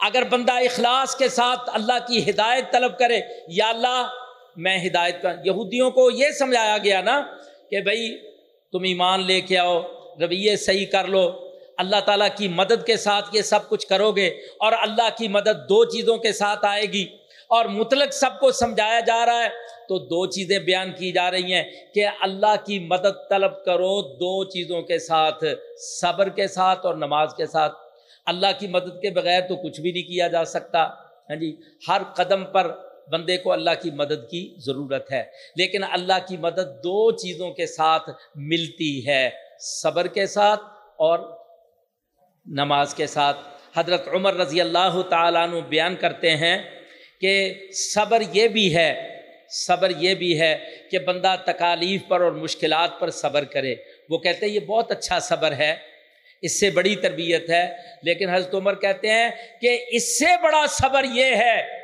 اگر بندہ اخلاص کے ساتھ اللہ کی ہدایت طلب کرے، یا اللہ، میں ہدایت کر یہودیوں کو یہ سمجھایا گیا نا کہ بھائی، تم ایمان لے کے آؤ، رویے صحیح کر لو، اللہ تعالیٰ کی مدد کے ساتھ یہ سب کچھ کرو گے اور اللہ کی مدد دو چیزوں کے ساتھ آئے گی اور مطلق سب کو سمجھایا جا رہا ہے۔ تو دو چیزیں بیان کی جا رہی ہیں کہ اللہ کی مدد طلب کرو دو چیزوں کے ساتھ، صبر کے ساتھ اور نماز کے ساتھ۔ اللہ کی مدد کے بغیر تو کچھ بھی نہیں کیا جا سکتا۔ ہاں جی ہر قدم پر بندے کو اللہ کی مدد کی ضرورت ہے۔ لیکن اللہ کی مدد دو چیزوں کے ساتھ ملتی ہے، صبر کے ساتھ اور نماز کے ساتھ۔ حضرت عمر رضی اللہ تعالیٰ عنہ بیان کرتے ہیں کہ صبر یہ بھی ہے صبر یہ بھی ہے کہ بندہ تکالیف پر اور مشکلات پر صبر کرے۔ وہ کہتے ہیں یہ بہت اچھا صبر ہے، اس سے بڑی تربیت ہے۔ لیکن حضرت عمر کہتے ہیں کہ اس سے بڑا صبر یہ ہے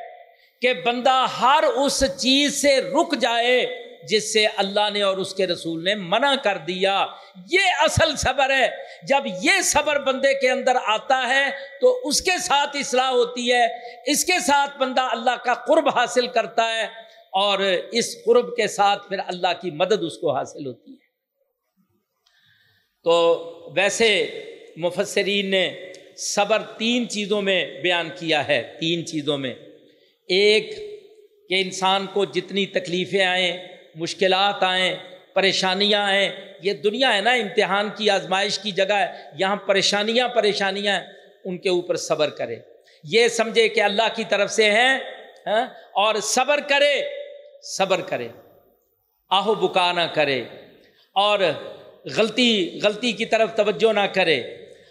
کہ بندہ ہر اس چیز سے رک جائے جس سے اللہ نے اور اس کے رسول نے منع کر دیا۔ یہ اصل صبر ہے۔ جب یہ صبر بندے کے اندر آتا ہے تو اس کے ساتھ اصلاح ہوتی ہے۔ اس کے ساتھ بندہ اللہ کا قرب حاصل کرتا ہے۔ اور اس قرب کے ساتھ پھر اللہ کی مدد اس کو حاصل ہوتی ہے۔ تو ویسے مفسرین نے صبر تین چیزوں میں بیان کیا ہے۔ تین چیزوں میں۔ ایک، کہ انسان کو جتنی تکلیفیں آئیں، مشکلات آئیں، پریشانیاں آئیں، یہ دنیا ہے نا، امتحان کی، آزمائش کی جگہ ہے۔ یہاں پریشانیاں پریشانیاں ہیں۔ ان کے اوپر صبر کرے۔ یہ سمجھے کہ اللہ کی طرف سے ہیں ہاں، اور صبر کرے۔ صبر کرے، آہو بکا نہ کرے اور غلطی غلطی کی طرف توجہ نہ کرے،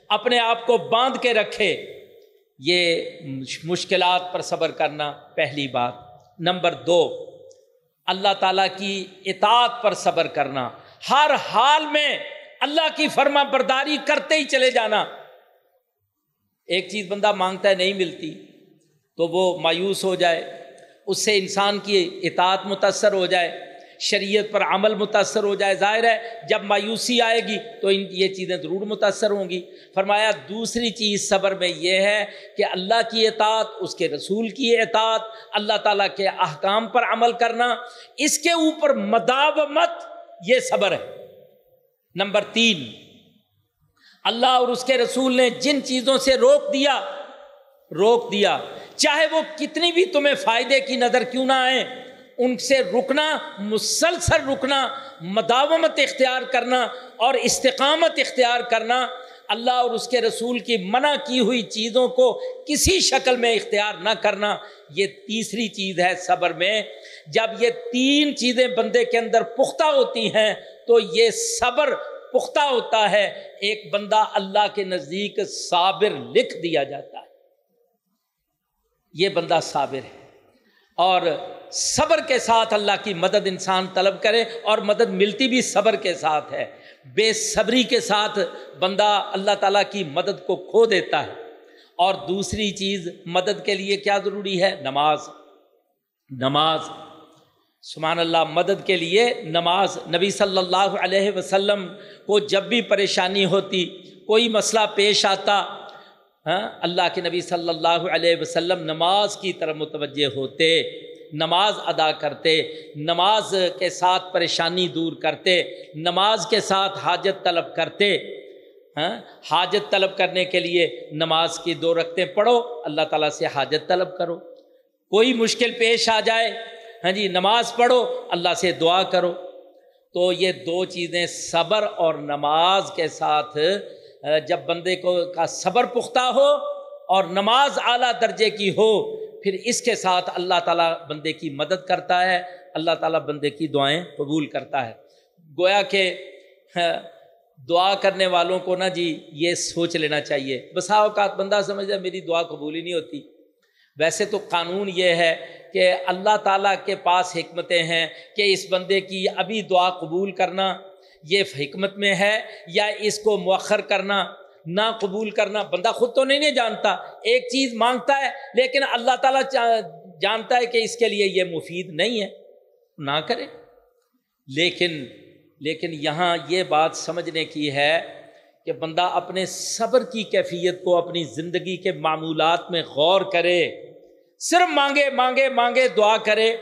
اپنے آپ کو باندھ کے رکھے۔ یہ مشکلات پر صبر کرنا پہلی بات۔ نمبر دو، اللہ تعالیٰ کی اطاعت پر صبر کرنا۔ ہر حال میں اللہ کی فرما برداری کرتے ہی چلے جانا۔ ایک چیز بندہ مانگتا ہے، نہیں ملتی، تو وہ مایوس ہو جائے۔ اس سے انسان کی اطاعت متاثر ہو جائے، شریعت پر عمل متاثر ہو جائے۔ ظاہر ہے، جب مایوسی آئے گی تو ان یہ چیزیں ضرور متاثر ہوں گی۔ فرمایا، دوسری چیز صبر میں یہ ہے کہ اللہ کی اطاعت، اس کے رسول کی اطاعت، اللہ تعالیٰ کے احکام پر عمل کرنا، اس کے اوپر مداومت، یہ صبر ہے۔ نمبر تین، اللہ اور اس کے رسول نے جن چیزوں سے روک دیا روک دیا۔ چاہے وہ کتنی بھی تمہیں فائدے کی نظر کیوں نہ آئے، ان سے رکنا، مسلسل رکنا، مداومت اختیار کرنا اور استقامت اختیار کرنا اللہ اور اس کے رسول کی منع کی ہوئی چیزوں کو کسی شکل میں اختیار نہ کرنا، یہ تیسری چیز ہے صبر میں۔ جب یہ تین چیزیں بندے کے اندر پختہ ہوتی ہیں، تو یہ صبر پختہ ہوتا ہے۔ ایک بندہ اللہ کے نزدیک صابر لکھ دیا جاتا ہے۔ یہ بندہ صابر ہے۔ اور صبر کے ساتھ اللہ کی مدد انسان طلب کرے اور مدد ملتی بھی صبر کے ساتھ ہے۔ بے صبری کے ساتھ بندہ اللہ تعالیٰ کی مدد کو کھو دیتا ہے۔ اور دوسری چیز، مدد کے لیے کیا ضروری ہے؟ نماز۔ نماز۔ سبحان اللہ، مدد کے لیے نماز۔ نبی صلی اللہ علیہ وسلم کو جب بھی پریشانی ہوتی، کوئی مسئلہ پیش آتا ہاں اللہ کے نبی صلی اللہ علیہ وسلم نماز کی طرف متوجہ ہوتے، نماز ادا کرتے، نماز کے ساتھ پریشانی دور کرتے، نماز کے ساتھ حاجت طلب کرتے ہاں حاجت طلب کرنے کے لیے نماز کی دو رکھتے پڑھو، اللہ تعالیٰ سے حاجت طلب کرو۔ کوئی مشکل پیش آ جائے ہاں جی نماز پڑھو، اللہ سے دعا کرو۔ تو یہ دو چیزیں صبر اور نماز کے ساتھ جب بندے کو کا صبر پختہ ہو اور نماز اعلیٰ درجے کی ہو، پھر اس کے ساتھ اللہ تعالیٰ بندے کی مدد کرتا ہے، اللہ تعالیٰ بندے کی دعائیں قبول کرتا ہے۔ گویا کہ ہاں، دعا کرنے والوں کو نا جی یہ سوچ لینا چاہیے۔ بسا ہاں، اوقات بندہ سمجھا میری دعا قبول ہی نہیں ہوتی۔ ویسے تو قانون یہ ہے کہ اللہ تعالیٰ کے پاس حکمتیں ہیں کہ اس بندے کی ابھی دعا قبول کرنا یہ حکمت میں ہے یا اس کو مؤخر کرنا، نہ قبول کرنا، بندہ خود تو نہیں نہیں جانتا، ایک چیز مانگتا ہے، لیکن اللہ تعالیٰ جانتا ہے کہ اس کے لیے یہ مفید نہیں ہے، نہ کرے۔ لیکن لیکن یہاں یہ بات سمجھنے کی ہے کہ بندہ اپنے صبر کی کیفیت کو اپنی زندگی کے معمولات میں غور کرے، صرف مانگے مانگے مانگے، دعا کرے۔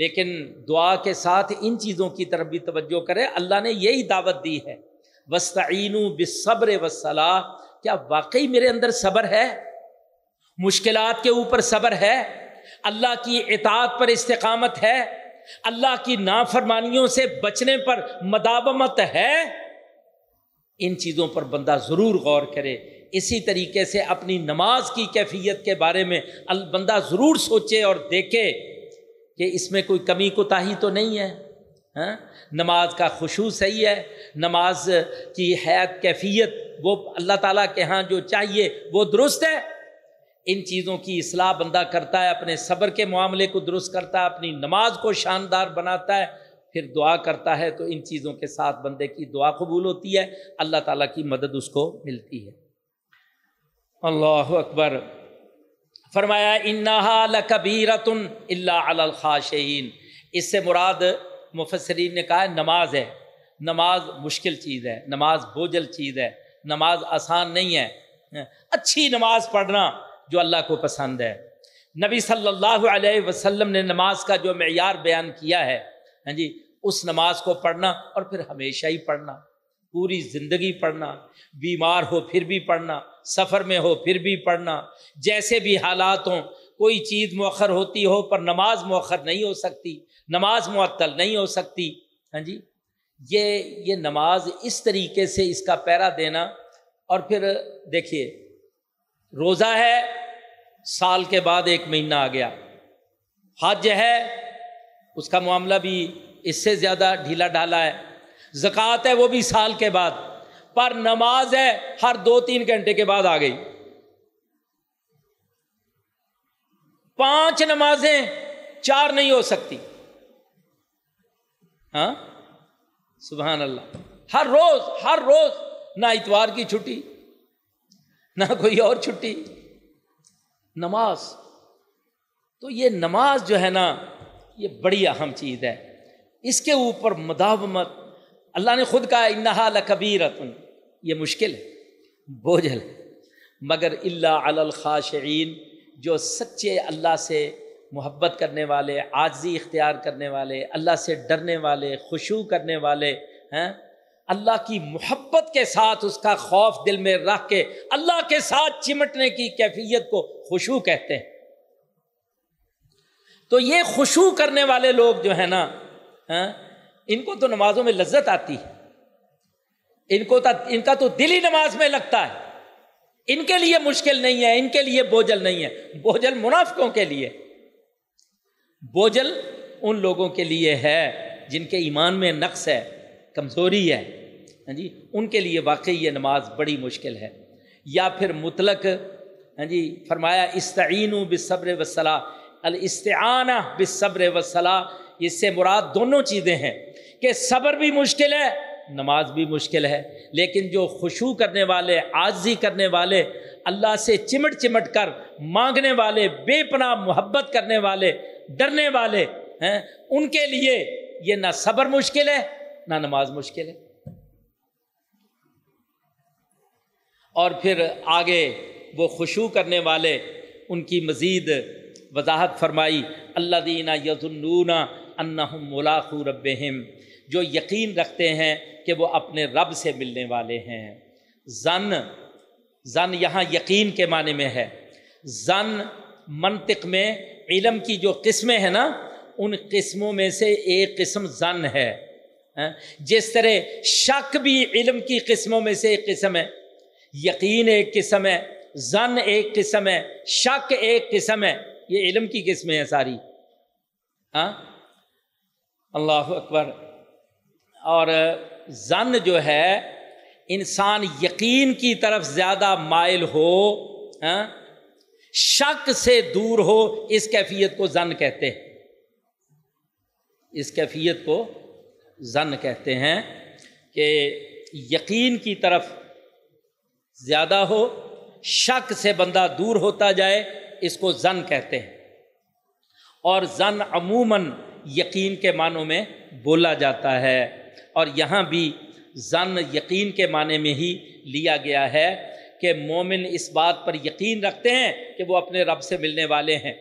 لیکن دعا کے ساتھ ان چیزوں کی طرف بھی توجہ کرے اللہ نے یہی دعوت دی ہے۔ وسطین بصبر وصلاح کیا واقعی میرے اندر صبر ہے؟ مشکلات کے اوپر صبر ہے؟ اللہ کی اطاعت پر استقامت ہے؟ اللہ کی نافرمانیوں سے بچنے پر مداومت ہے؟ ان چیزوں پر بندہ ضرور غور کرے۔ اسی طریقے سے اپنی نماز کی کیفیت کے بارے میں بندہ ضرور سوچے اور دیکھے۔ کہ اس میں کوئی کمی کوتاہی تو نہیں ہے ہاں؟ نماز کا خوشو صحیح ہے، نماز کی حیات، کیفیت، وہ اللہ تعالیٰ کے ہاں جو چاہیے وہ درست ہے۔ ان چیزوں کی اصلاح بندہ کرتا ہے، اپنے صبر کے معاملے کو درست کرتا ہے، اپنی نماز کو شاندار بناتا ہے، پھر دعا کرتا ہے تو ان چیزوں کے ساتھ بندے کی دعا قبول ہوتی ہے، اللہ تعالیٰ کی مدد اس کو ملتی ہے۔ اللہ اکبر۔ فرمایا، انہا لکبیرتن اللہ الخاشعین. اس سے مراد مفسرین نے کہا ہے، نماز ہے۔ نماز مشکل چیز ہے، نماز بوجھل چیز ہے، نماز آسان نہیں ہے۔ اچھی نماز پڑھنا جو اللہ کو پسند ہے۔ نبی صلی اللہ علیہ وسلم نے نماز کا جو معیار بیان کیا ہے ہاں جی اس نماز کو پڑھنا اور پھر ہمیشہ ہی پڑھنا۔ پوری زندگی پڑھنا، بیمار ہو پھر بھی پڑھنا۔ سفر میں ہو، پھر بھی پڑھنا۔ جیسے بھی حالات ہوں، کوئی چیز مؤخر ہوتی ہو پر نماز مؤخر نہیں ہو سکتی، نماز معطل نہیں ہو سکتی۔ ہاں جی؟ یہ یہ نماز اس طریقے سے اس کا پیرا دینا۔ اور پھر دیکھیے، روزہ ہے، سال کے بعد ایک مہینہ آ گیا۔ حج ہے، اس کا معاملہ بھی اس سے زیادہ ڈھیلا ڈالا ہے۔ زکوٰۃ ہے وہ بھی سال کے بعد۔ پر نماز ہے، ہر دو تین گھنٹے کے بعد آ گئی۔ پانچ نمازیں چار نہیں ہو سکتی۔ ہاں؟ سبحان اللہ۔ ہر روز ہر روز نہ اتوار کی چھٹی، نہ کوئی اور چھٹی۔ نماز۔ تو یہ نماز جو ہے نا، یہ بڑی اہم چیز ہے۔ اس کے اوپر مداومت اللہ نے خود کہا، انہا لکبیر یہ مشکل ہے، بوجھل مگر اللہ الخاشعین، جو سچے اللہ سے محبت کرنے والے، عاجزی اختیار کرنے والے، اللہ سے ڈرنے والے خوشو کرنے والے، ہیں۔ اللہ کی محبت کے ساتھ اس کا خوف دل میں رکھ کے اللہ کے ساتھ چمٹنے کی کیفیت کو خوشو کہتے ہیں۔ تو یہ خوشو کرنے والے لوگ جو ہیں نا ان کو تو نمازوں میں لذت آتی ہے۔ ان کو ان کا تو دل ہی نماز میں لگتا ہے۔ ان کے لیے مشکل نہیں ہے، ان کے لیے بوجھل نہیں ہے۔ بوجھل منافقوں کے لیے۔ بوجھل ان لوگوں کے لیے ہے جن کے ایمان میں نقص ہے، کمزوری ہے۔ ہاں جی ان کے لیے واقعی یہ نماز بڑی مشکل ہے۔ یا پھر مطلق ہاں جی فرمایا استعین و بصبر وصلاح الاستعانہ بصبر وصلاح اس سے مراد دونوں چیزیں ہیں کہ صبر بھی مشکل ہے، نماز بھی مشکل ہے، لیکن جو خوشو کرنے والے، عاجزی کرنے والے، اللہ سے چمٹ چمٹ کر مانگنے والے، بے پناہ محبت کرنے والے، ڈرنے والے ہیں، ان کے لیے یہ نہ صبر مشکل ہے، نہ نماز مشکل ہے۔ اور پھر آگے وہ خوشو کرنے والے، ان کی مزید وضاحت فرمائی اللہ دینہ یزنون انہم ملاقو رب جو یقین رکھتے ہیں کہ وہ اپنے رب سے ملنے والے ہیں۔ زن زن یہاں یقین کے معنی میں ہے۔ زن منطق میں علم کی جو قسمیں ہیں نا، ان قسموں میں سے ایک قسم زن ہے۔ ہاں؟ جس طرح شک بھی علم کی قسموں میں سے ایک قسم ہے، یقین ایک قسم ہے، زن ایک قسم ہے، شک ایک قسم ہے۔ یہ علم کی قسمیں ہیں ساری۔ ہاں؟ اللہ اکبر۔ اور زن جو ہے، انسان یقین کی طرف زیادہ مائل ہو ہاں، شک سے دور ہو، اس کیفیت کو زن کہتے ہیں۔ اس کیفیت کو زن کہتے ہیں کہ یقین کی طرف زیادہ ہو، شک سے بندہ دور ہوتا جائے، اس کو زن کہتے ہیں۔ اور زن عموماً یقین کے معنوں میں بولا جاتا ہے اور یہاں بھی زن یقین کے معنی میں ہی لیا گیا ہے کہ مومن اس بات پر یقین رکھتے ہیں کہ وہ اپنے رب سے ملنے والے ہیں۔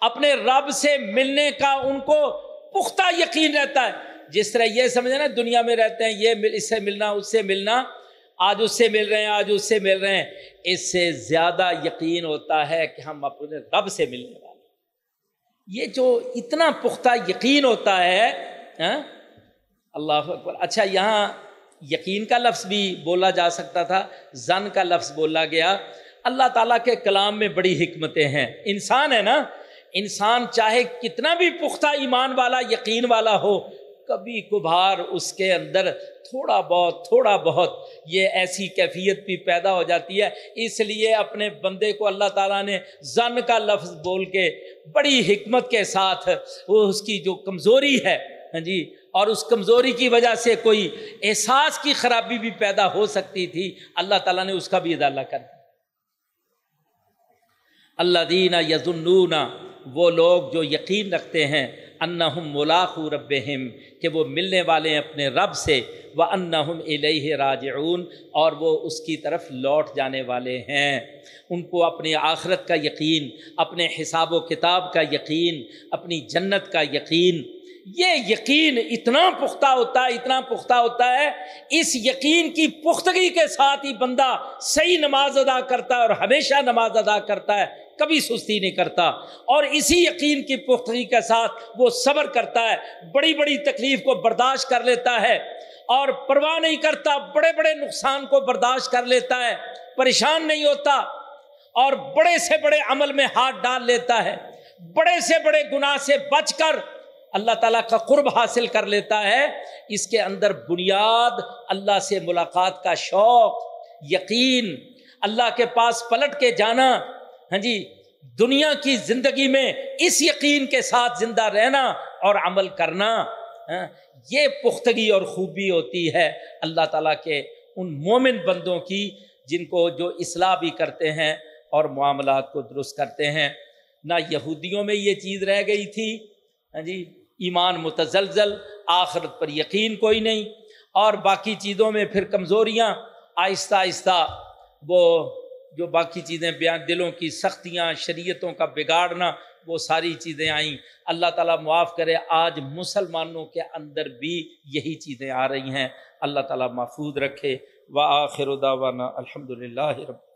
اپنے رب سے ملنے کا ان کو پختہ یقین رہتا ہے۔ جس طرح یہ سمجھے نا دنیا میں رہتے ہیں، یہ اس سے ملنا، اس سے ملنا، آج اس سے مل رہے ہیں، آج اس سے مل رہے ہیں۔ اس سے زیادہ یقین ہوتا ہے کہ ہم اپنے رب سے ملنے والے یہ جو اتنا پختہ یقین ہوتا ہے ہاں؟ اللہ اکبر۔ اچھا یہاں یقین کا لفظ بھی بولا جا سکتا تھا، زن کا لفظ بولا گیا۔ اللہ تعالیٰ کے کلام میں بڑی حکمتیں ہیں۔ انسان ہے نا؟ انسان چاہے کتنا بھی پختہ ایمان والا، یقین والا ہو کبھی کبھار اس کے اندر تھوڑا بہت تھوڑا بہت یہ ایسی کیفیت بھی پیدا ہو جاتی ہے۔ اس لیے اپنے بندے کو اللہ تعالیٰ نے زن کا لفظ بول کے بڑی حکمت کے ساتھ وہ اس کی جو کمزوری ہے ہاں جی اور اس کمزوری کی وجہ سے کوئی احساس کی خرابی بھی پیدا ہو سکتی تھی، اللہ تعالیٰ نے اس کا بھی ادالہ کر دیا۔ اللہ دینا یزنون وہ لوگ جو یقین رکھتے ہیں انہم ملاق رب کہ وہ ملنے والے ہیں اپنے رب سے وہ انہم الہ راجعون، اور وہ اس کی طرف لوٹ جانے والے ہیں۔ ان کو اپنی آخرت کا یقین، اپنے حساب و کتاب کا یقین، اپنی جنت کا یقین۔ یہ یقین اتنا پختہ ہوتا ہے، اتنا پختہ ہوتا ہے، اس یقین کی پختگی کے ساتھ ہی بندہ صحیح نماز ادا کرتا ہے اور ہمیشہ نماز ادا کرتا ہے۔ کبھی سستی نہیں کرتا اور اسی یقین کی پختگی کے ساتھ وہ صبر کرتا ہے، بڑی بڑی تکلیف کو برداشت کر لیتا ہے اور پرواہ نہیں کرتا، بڑے بڑے نقصان کو برداشت کر لیتا ہے، پریشان نہیں ہوتا اور بڑے سے بڑے عمل میں ہاتھ ڈال لیتا ہے۔ بڑے سے بڑے گناہ سے بچ کر اللہ تعالیٰ کا قرب حاصل کر لیتا ہے۔ اس کے اندر بنیاد اللہ سے ملاقات کا شوق، یقین، اللہ کے پاس پلٹ کے جانا ہاں جی دنیا کی زندگی میں اس یقین کے ساتھ زندہ رہنا اور عمل کرنا ہاں، یہ پختگی اور خوبی ہوتی ہے اللہ تعالیٰ کے ان مومن بندوں کی جن کو جو اصلاح بھی کرتے ہیں اور معاملات کو درست کرتے ہیں۔ نہ یہودیوں میں یہ چیز رہ گئی تھی ہاں جی ایمان متزلزل، آخرت پر یقین کوئی نہیں، اور باقی چیزوں میں پھر کمزوریاں، آہستہ آہستہ وہ جو باقی چیزیں بیان دلوں کی سختیاں، شریعتوں کا بگاڑنا، وہ ساری چیزیں آئیں۔ اللہ تعالیٰ معاف کرے، آج مسلمانوں کے اندر بھی یہی چیزیں آ رہی ہیں۔ اللہ تعالیٰ محفوظ رکھے۔ و آخر داوانہ الحمد للہ رب